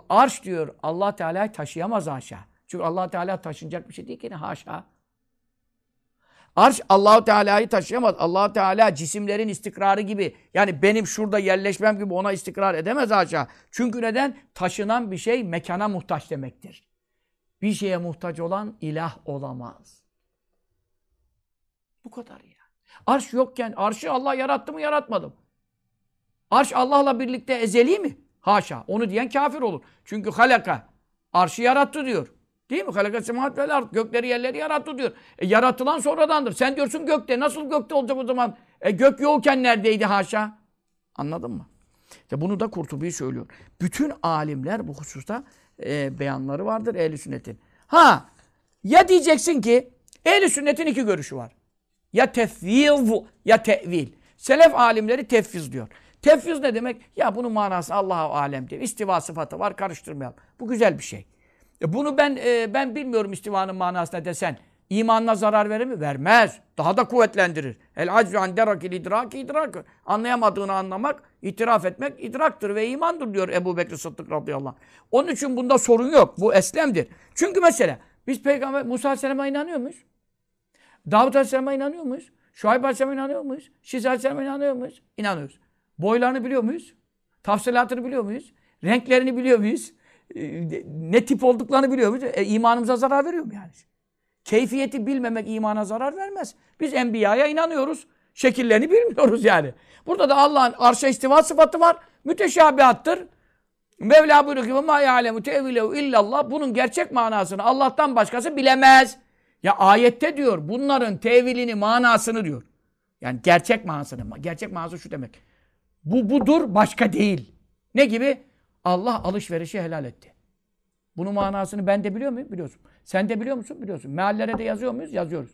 Arş diyor Allah Teala'yı taşıyamaz haşa. Çünkü Allah Teala taşınacak bir şey değil ki ne haşa. Arş Allahu Teala'yı taşıyamaz. Allah Teala cisimlerin istikrarı gibi. Yani benim şurada yerleşmem gibi ona istikrar edemez haşa. Çünkü neden? Taşınan bir şey mekana muhtaç demektir. Bir şeye muhtaç olan ilah olamaz. Bu kadar ya. Arş yokken arşı Allah yarattı mı yaratmadı mı? Arş Allah'la birlikte ezeli mi? Haşa. Onu diyen kafir olur. Çünkü halaka. Arşı yarattı diyor. Değil mi? Halaka semahat vel ard. Gökleri yerleri yarattı diyor. E, yaratılan sonradandır. Sen diyorsun gökte. Nasıl gökte olacak o zaman? E, gök yokken neredeydi haşa? Anladın mı? İşte bunu da Kurtubi söylüyor. Bütün alimler bu hususta e, beyanları vardır ehl sünnetin. Ha ya diyeceksin ki ehl sünnetin iki görüşü var. Ya tefviz ya tevil. Selef alimleri tefviz diyor. Tefviz ne demek? Ya bunun manası Allah'a alem diyor. İstiva sıfatı var karıştırmayalım. Bu güzel bir şey. E bunu ben e, ben bilmiyorum istivanın manasına desen. İmanına zarar verir mi? Vermez. Daha da kuvvetlendirir. El aczu an derakil idraki idrak. Anlayamadığını anlamak, itiraf etmek idraktır ve imandır diyor Ebu Bekir Sıddık radıyallahu anh. Onun için bunda sorun yok. Bu eslemdir. Çünkü mesela biz Peygamber Musa Aleyhisselam'a inanıyor muyuz? Davut Aleyhisselam'a inanıyor muyuz? Şuayb Aleyhisselam'a inanıyor muyuz? Şiz Aleyhisselam'a inanıyor muyuz? İnanıyoruz. Boylarını biliyor muyuz? Tafsilatını biliyor muyuz? Renklerini biliyor muyuz? Ee, ne tip olduklarını biliyor muyuz? E, imanımıza zarar veriyor mu yani? Keyfiyeti bilmemek imana zarar vermez. Biz enbiyaya inanıyoruz. Şekillerini bilmiyoruz yani. Burada da Allah'ın arşa istiva sıfatı var. Müteşabihattır. Mevla buyuruyor ki ma ya'lemu tevilehu illallah. Bunun gerçek manasını Allah'tan başkası bilemez. Ya ayette diyor bunların tevilini, manasını diyor. Yani gerçek manasını. Gerçek manası şu demek. Bu budur, başka değil. Ne gibi? Allah alışverişi helal etti. Bunun manasını ben de biliyor muyum? Biliyorsun. Sen de biliyor musun? Biliyorsun. Meallere de yazıyor muyuz? Yazıyoruz.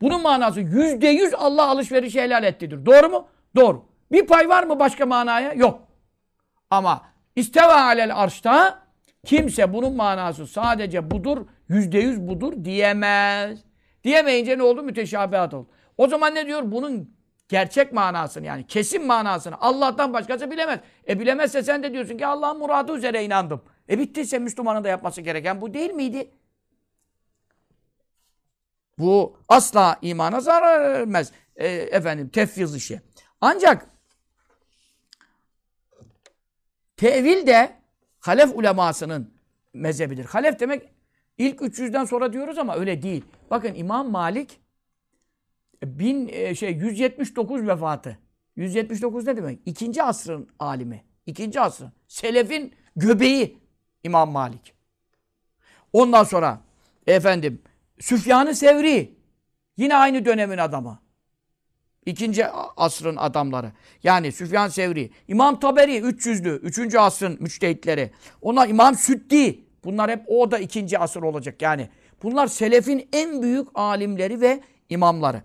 Bunun manası yüzde yüz Allah alışverişi helal ettidir. Doğru mu? Doğru. Bir pay var mı başka manaya? Yok. Ama isteva alel arşta kimse bunun manası sadece budur, yüzde yüz budur diyemez. Diyemeyince ne oldu? Müteşabihat oldu. O zaman ne diyor? Bunun gerçek manasını yani kesin manasını Allah'tan başkası bilemez. E bilemezse sen de diyorsun ki Allah'ın muradı üzere inandım. E bittiyse Müslümanın da yapması gereken bu değil miydi? Bu asla imana zarar vermez. E, efendim tefviz işi. Ancak tevil de halef ulemasının mezhebidir. Halef demek ilk 300'den sonra diyoruz ama öyle değil. Bakın İmam Malik bin e, şey 179 vefatı. 179 ne demek? İkinci asrın alimi. İkinci asrın. Selefin göbeği İmam Malik. Ondan sonra efendim Süfyan-ı Sevri yine aynı dönemin adamı. İkinci asrın adamları. Yani Süfyan Sevri, İmam Taberi 300'lü, 3. asrın müçtehitleri. Ona İmam Süddi. Bunlar hep o da ikinci asır olacak yani. Bunlar selefin en büyük alimleri ve imamları.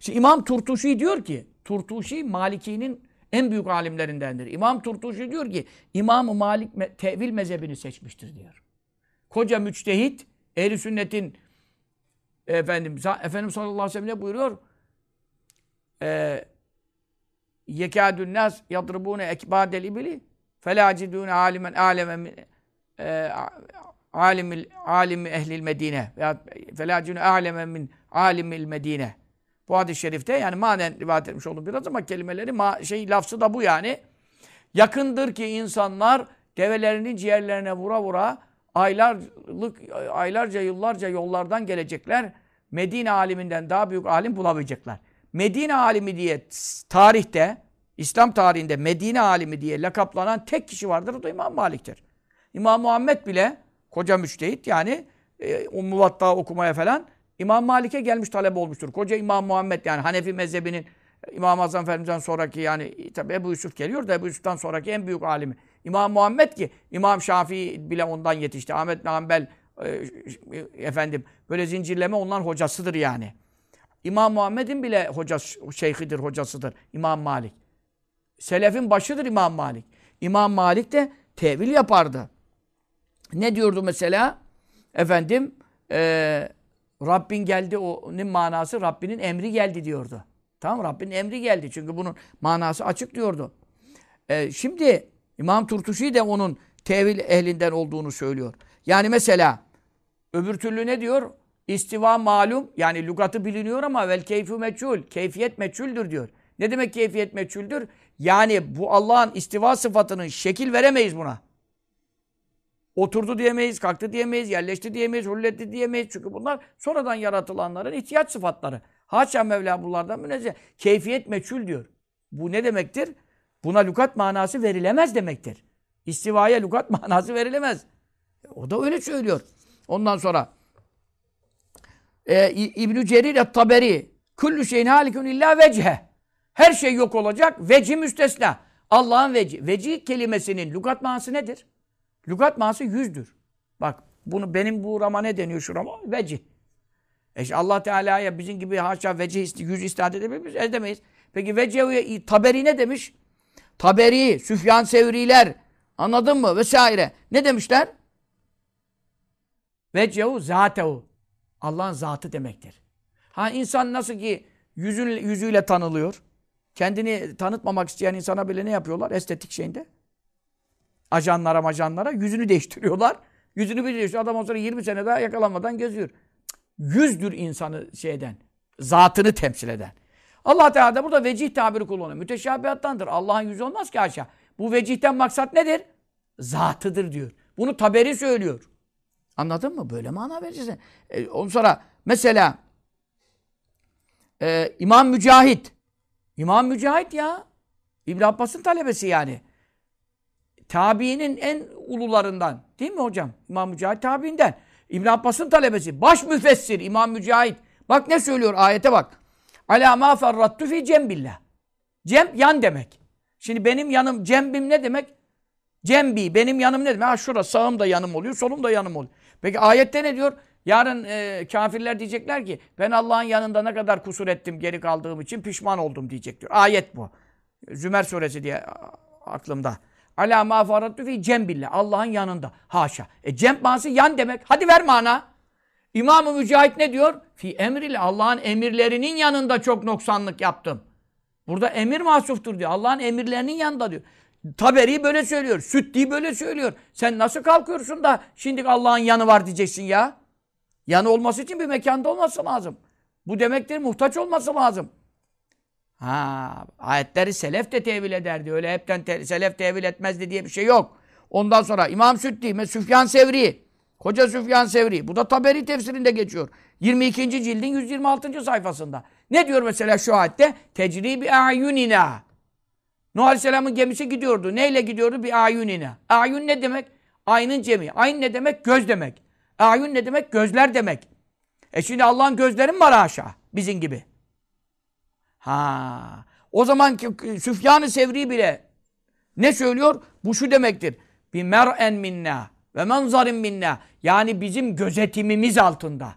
Şimdi İmam Turtuşi diyor ki, Turtuşi Maliki'nin en büyük alimlerindendir. İmam Turtuşi diyor ki, İmam-ı Malik me tevil mezhebini seçmiştir diyor. Koca müçtehit, ehl sünnetin efendim, Efendimiz sallallahu aleyhi ve sellem ne buyuruyor? Ee, Yekâdün nas yadribûne ekbâdel ibili felâ cidûne âlimen alimil alimi ehlil medine veya felâ cidûne âlemen min alimil medine bu hadis-i şerifte yani manen rivayet etmiş oldum biraz ama kelimeleri ma şey lafzı da bu yani. Yakındır ki insanlar develerinin ciğerlerine vura vura aylarlık aylarca yıllarca yollardan gelecekler. Medine aliminden daha büyük alim bulamayacaklar. Medine alimi diye tarihte İslam tarihinde Medine alimi diye lakaplanan tek kişi vardır o da İmam Malik'tir. İmam Muhammed bile koca müçtehit yani e, o muvatta okumaya falan İmam Malik'e gelmiş talep olmuştur. Koca İmam Muhammed yani Hanefi mezhebinin İmam Azam Efendimiz'den sonraki yani tabi Ebu Yusuf geliyor da Ebu Yusuf'tan sonraki en büyük alimi. İmam Muhammed ki İmam Şafii bile ondan yetişti. Ahmet Nambel e, efendim böyle zincirleme onların hocasıdır yani. İmam Muhammed'in bile hocası, şeyhidir, hocasıdır İmam Malik. Selefin başıdır İmam Malik. İmam Malik de tevil yapardı. Ne diyordu mesela? Efendim, e, Rabbin geldi, onun manası Rabbinin emri geldi diyordu. Tamam Rabbin emri geldi. Çünkü bunun manası açık diyordu. Ee, şimdi İmam Turtuşi de onun tevil ehlinden olduğunu söylüyor. Yani mesela öbür türlü ne diyor? İstiva malum yani lügatı biliniyor ama vel keyfü meçhul. Keyfiyet meçhuldür diyor. Ne demek keyfiyet meçhuldür? Yani bu Allah'ın istiva sıfatının şekil veremeyiz buna. Oturdu diyemeyiz, kalktı diyemeyiz, yerleşti diyemeyiz, hulletti diyemeyiz. Çünkü bunlar sonradan yaratılanların ihtiyaç sıfatları. Haşa Mevla bunlardan münezzeh. Keyfiyet meçhul diyor. Bu ne demektir? Buna lukat manası verilemez demektir. İstivaya lukat manası verilemez. O da öyle söylüyor. Ondan sonra e, İbn-i Cerir et-Taberi Kullu şeyin halikun illa vecihe. Her şey yok olacak. Veci müstesna. Allah'ın veci. Veci kelimesinin lugat manası nedir? Lugat manası yüzdür. Bak bunu benim bu rama ne deniyor şurama? Veci. E işte Allah Teala'ya bizim gibi haşa veci yüz istihad edebilir miyiz? Edemeyiz. Peki vecihe taberi ne demiş? Taberi, Süfyan Sevriler anladın mı? Vesaire. Ne demişler? Vecehu zatehu. Allah'ın zatı demektir. Ha insan nasıl ki yüzün, yüzüyle tanılıyor. Kendini tanıtmamak isteyen insana bile ne yapıyorlar? Estetik şeyinde. Ajanlara majanlara yüzünü değiştiriyorlar. Yüzünü bir değiştiriyor. Adam o sonra 20 sene daha yakalanmadan geziyor. Yüzdür insanı şeyden. Zatını temsil eden. Allah Teala da burada vecih tabiri kullanıyor. Müteşabihattandır. Allah'ın yüzü olmaz ki aşağı. Bu vecihten maksat nedir? Zatıdır diyor. Bunu taberi söylüyor. Anladın mı? Böyle mana vereceksin. E, ondan sonra mesela e, İmam Mücahit. İmam Mücahit ya. İbn Abbas'ın talebesi yani. Tabiinin en ulularından. Değil mi hocam? İmam Mücahit tabiinden. İbn Abbas'ın talebesi. Baş müfessir İmam Mücahit. Bak ne söylüyor ayete bak. Ala ma ferrattu fi cembillah. Cem yan demek. Şimdi benim yanım cembim ne demek? Cembi benim yanım ne demek? Ha şurası sağım da yanım oluyor, solum da yanım oluyor. Peki ayette ne diyor? Yarın e, kafirler diyecekler ki ben Allah'ın yanında ne kadar kusur ettim geri kaldığım için pişman oldum diyecek diyor. Ayet bu. Zümer suresi diye aklımda. Ala ma farattu fi cembillah. Allah'ın yanında. Haşa. E cem manası yan demek. Hadi ver mana. İmam-ı Mücahit ne diyor? Fi emril Allah'ın emirlerinin yanında çok noksanlık yaptım. Burada emir mahsuftur diyor. Allah'ın emirlerinin yanında diyor. Taberi böyle söylüyor. Sütti böyle söylüyor. Sen nasıl kalkıyorsun da şimdi Allah'ın yanı var diyeceksin ya? Yanı olması için bir mekanda olması lazım. Bu demektir muhtaç olması lazım. Ha, ayetleri selef de tevil ederdi. Öyle hepten te selef tevil etmezdi diye bir şey yok. Ondan sonra İmam Sütti, Süfyan Sevri, Koca Süfyan Sevri. Bu da Taberi tefsirinde geçiyor. 22. cildin 126. sayfasında. Ne diyor mesela şu ayette? Tecribi ayunina. Nuh Aleyhisselam'ın gemisi gidiyordu. Neyle gidiyordu? Bir ayunina. Ayun ne demek? Aynın cemi. Ayın ne demek? Göz demek. Ayun ne demek? Gözler demek. E şimdi Allah'ın gözleri mi var aşağı? Bizim gibi. Ha. O zaman Süfyan-ı Sevri bile ne söylüyor? Bu şu demektir. Bir mer'en minna ve menzarin minna. Yani bizim gözetimimiz altında.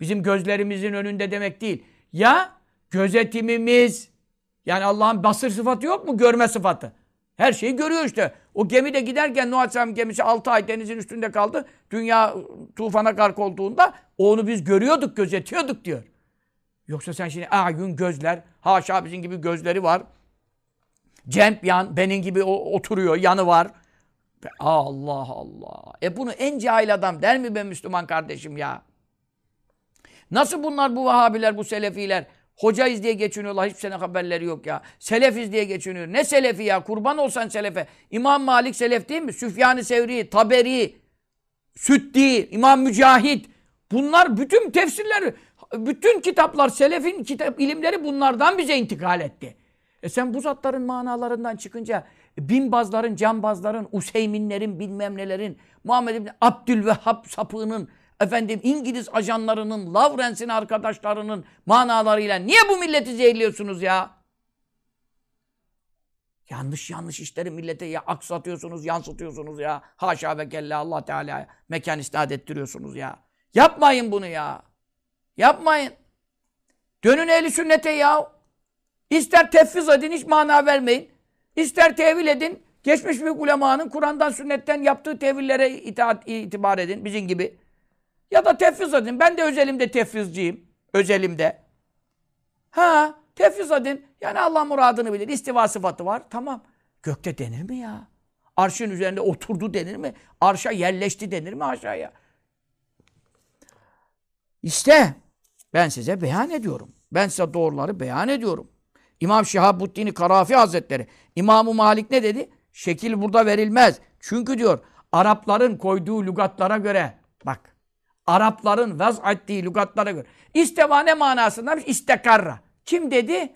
Bizim gözlerimizin önünde demek değil. Ya gözetimimiz yani Allah'ın basır sıfatı yok mu? Görme sıfatı. Her şeyi görüyor işte. O gemide giderken Nuh Aleyhisselam gemisi 6 ay denizin üstünde kaldı. Dünya tufana gark olduğunda onu biz görüyorduk, gözetiyorduk diyor. Yoksa sen şimdi ayun gözler, haşa bizim gibi gözleri var. Cemp yan, benim gibi oturuyor, yanı var. Allah Allah. E bunu en cahil adam der mi be Müslüman kardeşim ya? Nasıl bunlar bu Vahabiler, bu Selefiler? Hocayız diye geçiniyorlar. Hiçbir sene haberleri yok ya. Selefiz diye geçiniyor. Ne Selefi ya? Kurban olsan Selefe. İmam Malik Selef değil mi? Süfyan-ı Sevri, Taberi, Süddi, İmam Mücahit. Bunlar bütün tefsirler, bütün kitaplar, Selefin kitap ilimleri bunlardan bize intikal etti. E sen bu zatların manalarından çıkınca binbazların, cambazların, Useyminlerin, bilmem nelerin, Muhammed İbni Abdülvehhab sapığının, efendim İngiliz ajanlarının, Lawrence'in arkadaşlarının manalarıyla niye bu milleti zehirliyorsunuz ya? Yanlış yanlış işleri millete ya aksatıyorsunuz, yansıtıyorsunuz ya. Haşa ve kella Allah Teala'ya mekan isnat ettiriyorsunuz ya. Yapmayın bunu ya. Yapmayın. Dönün ehli sünnete ya. İster tefviz edin, hiç mana vermeyin. İster tevil edin. Geçmiş bir ulemanın Kur'an'dan, sünnetten yaptığı tevillere itaat, itibar edin. Bizim gibi. Ya da tefviz edin. Ben de özelimde tefvizciyim. Özelimde. Ha, Tefviz edin. Yani Allah muradını bilir. İstiva sıfatı var. Tamam. Gökte denir mi ya? Arşın üzerinde oturdu denir mi? Arşa yerleşti denir mi aşağıya? İşte ben size beyan ediyorum. Ben size doğruları beyan ediyorum. İmam Şihabuddin Karafi Hazretleri, İmam Malik ne dedi? Şekil burada verilmez. Çünkü diyor Arapların koyduğu lügatlara göre bak Arapların vaz ettiği lügatlara göre isteva ne manasındaymış? İstekarra. Kim dedi?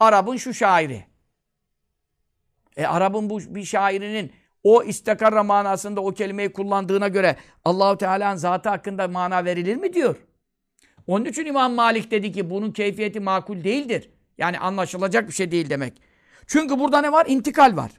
Arap'ın şu şairi. E Arap'ın bu bir şairinin o istekarra manasında o kelimeyi kullandığına göre Allahu Teala'nın zatı hakkında mana verilir mi diyor. Onun için İmam Malik dedi ki bunun keyfiyeti makul değildir. Yani anlaşılacak bir şey değil demek. Çünkü burada ne var? İntikal var.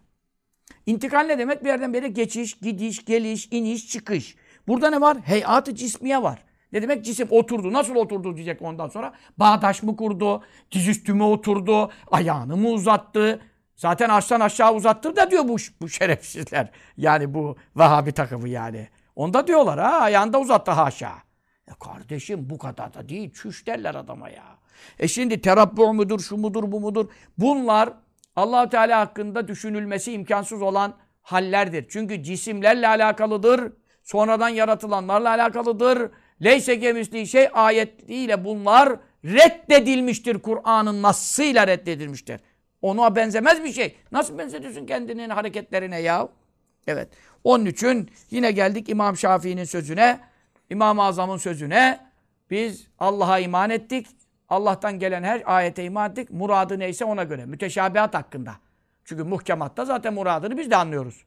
İntikal ne demek? Bir yerden bir yere geçiş, gidiş, geliş, iniş, çıkış. Burada ne var? Heyat-ı cismiye var. Ne demek cisim oturdu? Nasıl oturdu diyecek ondan sonra. Bağdaş mı kurdu? Dizüstü mü oturdu? Ayağını mı uzattı? Zaten aşağıdan aşağı uzattır da diyor bu, bu şerefsizler. Yani bu Vahabi takımı yani. Onda diyorlar ha ayağında uzattı haşa. E kardeşim bu kadar da değil. Çüş derler adama ya. E şimdi terabbu mudur, şu mudur, bu mudur? Bunlar allah Teala hakkında düşünülmesi imkansız olan hallerdir. Çünkü cisimlerle alakalıdır. Sonradan yaratılanlarla alakalıdır. Leyse kemisli şey ayetiyle bunlar reddedilmiştir. Kur'an'ın nasıyla reddedilmiştir. Ona benzemez bir şey. Nasıl benzetiyorsun kendinin hareketlerine ya? Evet. Onun için yine geldik İmam Şafii'nin sözüne, İmam-ı Azam'ın sözüne. Biz Allah'a iman ettik. Allah'tan gelen her ayete iman ettik. Muradı neyse ona göre. Müteşabihat hakkında. Çünkü muhkematta zaten muradını biz de anlıyoruz.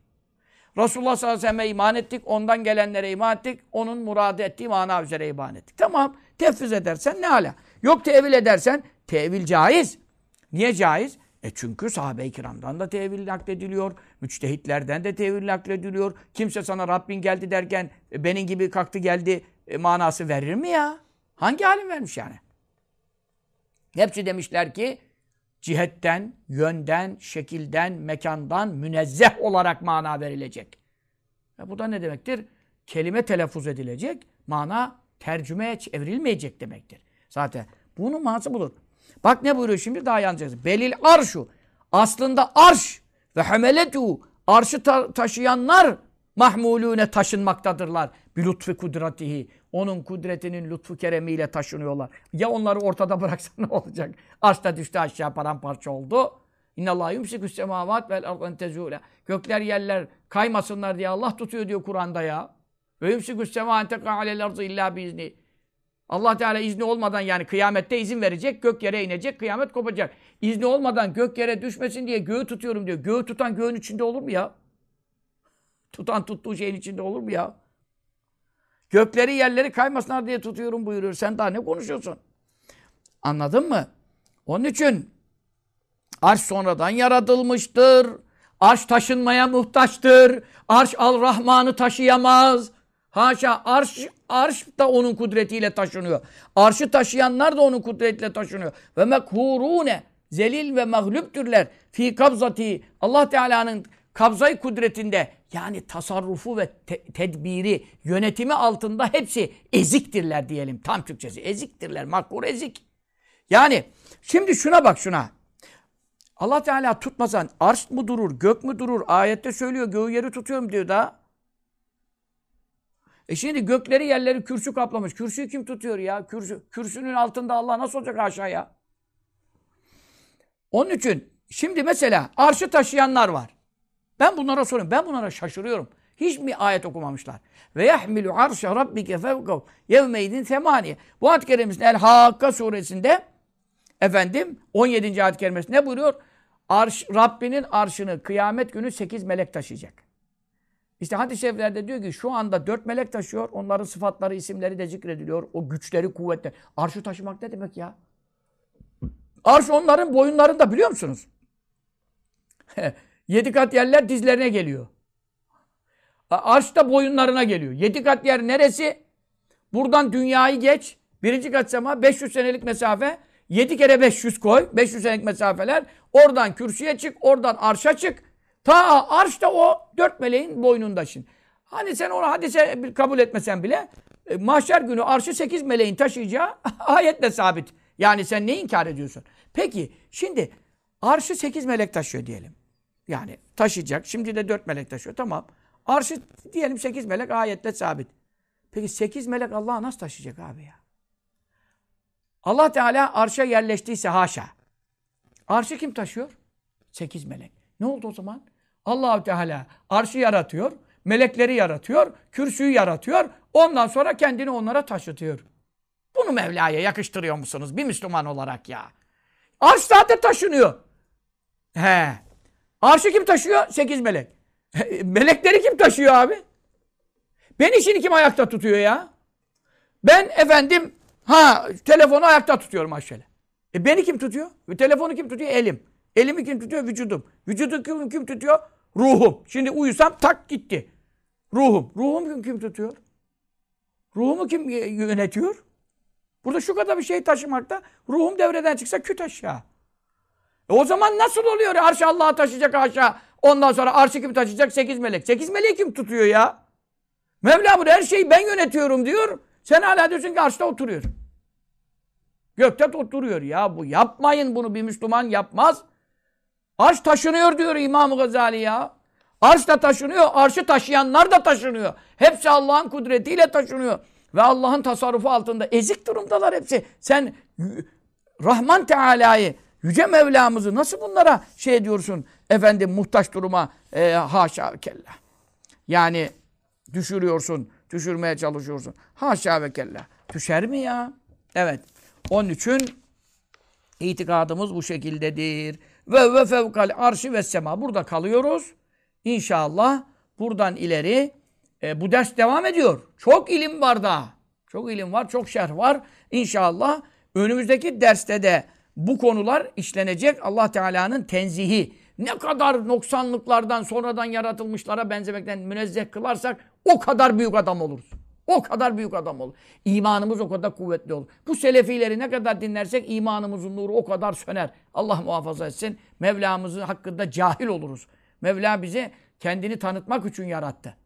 Resulullah sallallahu aleyhi ve sellem'e iman ettik. Ondan gelenlere iman ettik. Onun muradı ettiği mana üzere iman ettik. Tamam. Tefviz edersen ne hala. Yok tevil edersen tevil caiz. Niye caiz? E çünkü sahabe-i kiramdan da tevil naklediliyor. Müçtehitlerden de tevil naklediliyor. Kimse sana Rabbin geldi derken e, benim gibi kalktı geldi e, manası verir mi ya? Hangi alim vermiş yani? Hepsi demişler ki cihetten, yönden, şekilden, mekandan münezzeh olarak mana verilecek. E bu da ne demektir? Kelime telaffuz edilecek, mana tercümeye çevrilmeyecek demektir. Zaten bunun manası budur. Bak ne buyuruyor şimdi daha yanacağız. Belil arşu. Aslında arş ve hameletu arşı ta taşıyanlar mahmulune taşınmaktadırlar. Bir lütfu kudretihi. Onun kudretinin lütfu keremiyle taşınıyorlar. Ya onları ortada bıraksa ne olacak? Arş da düştü aşağı paramparça oldu. İnnallâh yumsikü semavat vel ardan tezûle. Gökler yerler kaymasınlar diye Allah tutuyor diyor Kur'an'da ya. Ve yumsikü semâen tekâ alel arzı illâ biizni. Allah Teala izni olmadan yani kıyamette izin verecek, gök yere inecek, kıyamet kopacak. İzni olmadan gök yere düşmesin diye göğü tutuyorum diyor. Göğü tutan göğün içinde olur mu ya? Tutan tuttuğu şeyin içinde olur mu ya? Gökleri yerleri kaymasınlar diye tutuyorum buyuruyor. Sen daha ne konuşuyorsun? Anladın mı? Onun için arş sonradan yaratılmıştır. Arş taşınmaya muhtaçtır. Arş al-Rahman'ı taşıyamaz. Haşa arş, arş da onun kudretiyle taşınıyor. Arşı taşıyanlar da onun kudretiyle taşınıyor. Ve mekhurune zelil ve mağluptürler. Fi kabzati Allah Teala'nın kabzayı kudretinde yani tasarrufu ve te- tedbiri, yönetimi altında hepsi eziktirler diyelim. Tam Türkçesi eziktirler. Makbur ezik. Yani şimdi şuna bak şuna. Allah Teala tutmasan arş mı durur, gök mü durur? Ayette söylüyor göğü yeri tutuyorum diyor da. E şimdi gökleri yerleri kürsü kaplamış. Kürsüyü kim tutuyor ya? Kürsü, kürsünün altında Allah nasıl olacak aşağıya? Onun için şimdi mesela arşı taşıyanlar var. Ben bunlara soruyorum. Ben bunlara şaşırıyorum. Hiç mi ayet okumamışlar? Ve yahmilu arşa rabbike fevkav yevmeydin semaniye. Bu ayet kerimesinde El Hakka suresinde efendim 17. ayet kerimesinde ne buyuruyor? Arş, Rabbinin arşını kıyamet günü 8 melek taşıyacak. İşte hadis-i şeriflerde diyor ki şu anda dört melek taşıyor. Onların sıfatları, isimleri de zikrediliyor. O güçleri, kuvvetleri. Arşı taşımak ne demek ya? Arş onların boyunlarında biliyor musunuz? Yedi kat yerler dizlerine geliyor. Arş da boyunlarına geliyor. Yedi kat yer neresi? Buradan dünyayı geç. Birinci kat sema 500 senelik mesafe. 7 kere 500 koy. 500 senelik mesafeler. Oradan kürsüye çık. Oradan arşa çık. Ta arş da o dört meleğin boynunda şimdi. Hani sen onu hadise kabul etmesen bile e, mahşer günü arşı sekiz meleğin taşıyacağı ayetle sabit. Yani sen ne inkar ediyorsun? Peki şimdi arşı sekiz melek taşıyor diyelim. Yani taşıyacak. Şimdi de dört melek taşıyor. Tamam. Arşı diyelim sekiz melek ayetle sabit. Peki sekiz melek Allah'a nasıl taşıyacak abi ya? Allah Teala arşa yerleştiyse haşa. Arşı kim taşıyor? Sekiz melek. Ne oldu o zaman? Allahu Teala arşı yaratıyor, melekleri yaratıyor, kürsüyü yaratıyor. Ondan sonra kendini onlara taşıtıyor. Bunu Mevla'ya yakıştırıyor musunuz bir Müslüman olarak ya? Arş zaten taşınıyor. He. Arşı kim taşıyor? Sekiz melek. Melekleri kim taşıyor abi? Beni şimdi kim ayakta tutuyor ya? Ben efendim ha telefonu ayakta tutuyorum aşağıya. E beni kim tutuyor? Ve telefonu kim tutuyor? Elim. Elimi kim tutuyor? Vücudum. Vücudu kim, kim tutuyor? Ruhum. Şimdi uyusam tak gitti. Ruhum. Ruhum kim, tutuyor? Ruhumu kim yönetiyor? Burada şu kadar bir şey taşımakta ruhum devreden çıksa küt aşağı. E o zaman nasıl oluyor? Arşı Allah'a taşıyacak aşağı. Ondan sonra arşı kim taşıyacak? Sekiz melek. Sekiz meleği kim tutuyor ya? Mevla bunu her şeyi ben yönetiyorum diyor. Sen hala diyorsun ki arşta oturuyor. Gökte oturuyor ya bu. Yapmayın bunu bir Müslüman yapmaz. Arş taşınıyor diyor İmam Gazali ya. Arş da taşınıyor. Arşı taşıyanlar da taşınıyor. Hepsi Allah'ın kudretiyle taşınıyor. Ve Allah'ın tasarrufu altında ezik durumdalar hepsi. Sen Rahman Teala'yı, Yüce Mevlamızı nasıl bunlara şey diyorsun efendim muhtaç duruma e, haşa kella. Yani düşürüyorsun, düşürmeye çalışıyorsun. Haşa ve kella. Düşer mi ya? Evet. Onun için itikadımız bu şekildedir. Ve ve fevkal arşi ve sema. Burada kalıyoruz. İnşallah buradan ileri e, bu ders devam ediyor. Çok ilim var daha. Çok ilim var, çok şerh var. İnşallah önümüzdeki derste de bu konular işlenecek. Allah Teala'nın tenzihi. Ne kadar noksanlıklardan, sonradan yaratılmışlara benzemekten münezzeh kılarsak o kadar büyük adam oluruz. O kadar büyük adam olur. İmanımız o kadar kuvvetli olur. Bu selefileri ne kadar dinlersek imanımızın nuru o kadar söner. Allah muhafaza etsin. Mevlamızın hakkında cahil oluruz. Mevla bizi kendini tanıtmak için yarattı.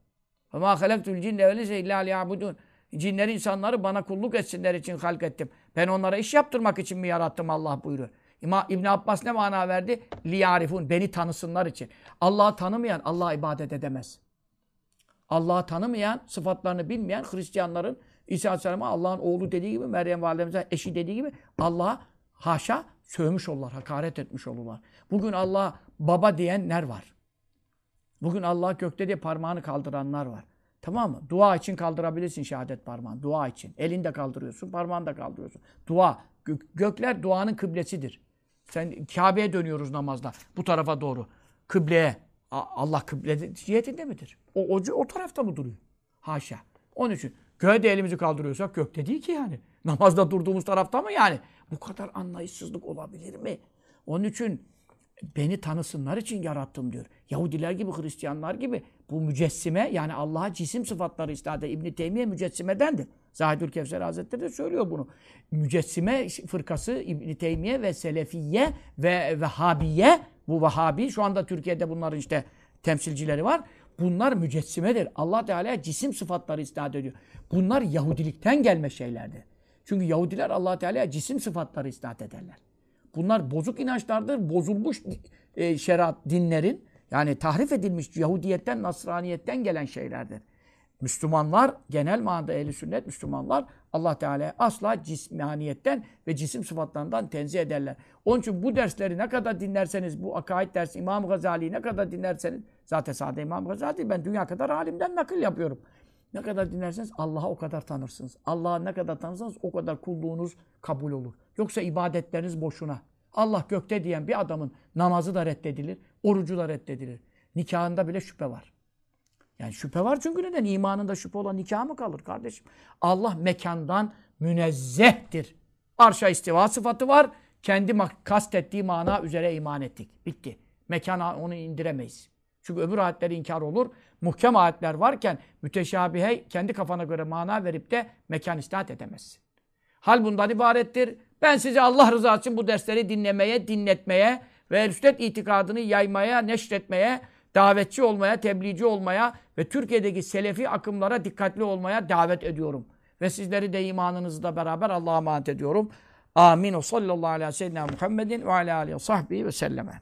وَمَا خَلَقْتُ الْجِنَّ وَلَيْسَ اِلَّا لِيَعْبُدُونَ Cinleri insanları bana kulluk etsinler için halk ettim. Ben onlara iş yaptırmak için mi yarattım Allah buyuruyor. İma, İbn Abbas ne mana verdi? Liyarifun. Beni tanısınlar için. Allah'ı tanımayan Allah'a ibadet edemez. Allah'ı tanımayan, sıfatlarını bilmeyen Hristiyanların İsa Aleyhisselam'a Allah'ın oğlu dediği gibi, Meryem Validemize eşi dediği gibi Allah'a haşa sövmüş olurlar, hakaret etmiş olurlar. Bugün Allah baba diyenler var. Bugün Allah gökte diye parmağını kaldıranlar var. Tamam mı? Dua için kaldırabilirsin şehadet parmağını. Dua için. Elinde kaldırıyorsun, parmağını da kaldırıyorsun. Dua. Gökler duanın kıblesidir. Sen Kabe'ye dönüyoruz namazda. Bu tarafa doğru. Kıbleye. Allah kıble cihetinde midir? O, o, o tarafta mı duruyor? Haşa. Onun için göğe de elimizi kaldırıyorsak gökte değil ki yani. Namazda durduğumuz tarafta mı yani? Bu kadar anlayışsızlık olabilir mi? Onun için beni tanısınlar için yarattım diyor. Yahudiler gibi, Hristiyanlar gibi bu mücessime yani Allah'a cisim sıfatları istade İbn Teymiye mücessimedendir. Zahidül Kevser Hazretleri de söylüyor bunu. Mücessime fırkası İbn Teymiye ve Selefiye ve Vehhabiye bu Vehhabi şu anda Türkiye'de bunların işte temsilcileri var. Bunlar mücessimedir. Allah Teala'ya cisim sıfatları isnat ediyor. Bunlar Yahudilikten gelme şeylerdir. Çünkü Yahudiler Allah Teala'ya cisim sıfatları isnat ederler. Bunlar bozuk inançlardır. Bozulmuş e, şeriat dinlerin yani tahrif edilmiş Yahudiyetten, Nasraniyetten gelen şeylerdir. Müslümanlar, genel manada ehli sünnet Müslümanlar Allah Teala'ya asla cismaniyetten ve cisim sıfatlarından tenzih ederler. Onun için bu dersleri ne kadar dinlerseniz, bu akaid dersi İmam Gazali'yi ne kadar dinlerseniz, zaten sade İmam Gazali ben dünya kadar alimden nakil yapıyorum. Ne kadar dinlerseniz Allah'a o kadar tanırsınız. Allah'a ne kadar tanırsanız o kadar kulluğunuz kabul olur. Yoksa ibadetleriniz boşuna. Allah gökte diyen bir adamın namazı da reddedilir, orucu da reddedilir. Nikahında bile şüphe var. Yani şüphe var çünkü neden? İmanında şüphe olan nikah mı kalır kardeşim? Allah mekandan münezzehtir. Arşa istiva sıfatı var. Kendi kastettiği mana üzere iman ettik. Bitti. Mekana onu indiremeyiz. Çünkü öbür ayetler inkar olur. Muhkem ayetler varken müteşabihe kendi kafana göre mana verip de mekan istat edemezsin. Hal bundan ibarettir. Ben size Allah rızası için bu dersleri dinlemeye, dinletmeye ve sünnet itikadını yaymaya, neşretmeye, davetçi olmaya, tebliğci olmaya ve Türkiye'deki selefi akımlara dikkatli olmaya davet ediyorum. Ve sizleri de imanınızla beraber Allah'a emanet ediyorum. Amin. Sallallahu aleyhi ve sellem Muhammedin ve aleyhi ve sahbihi ve selleme.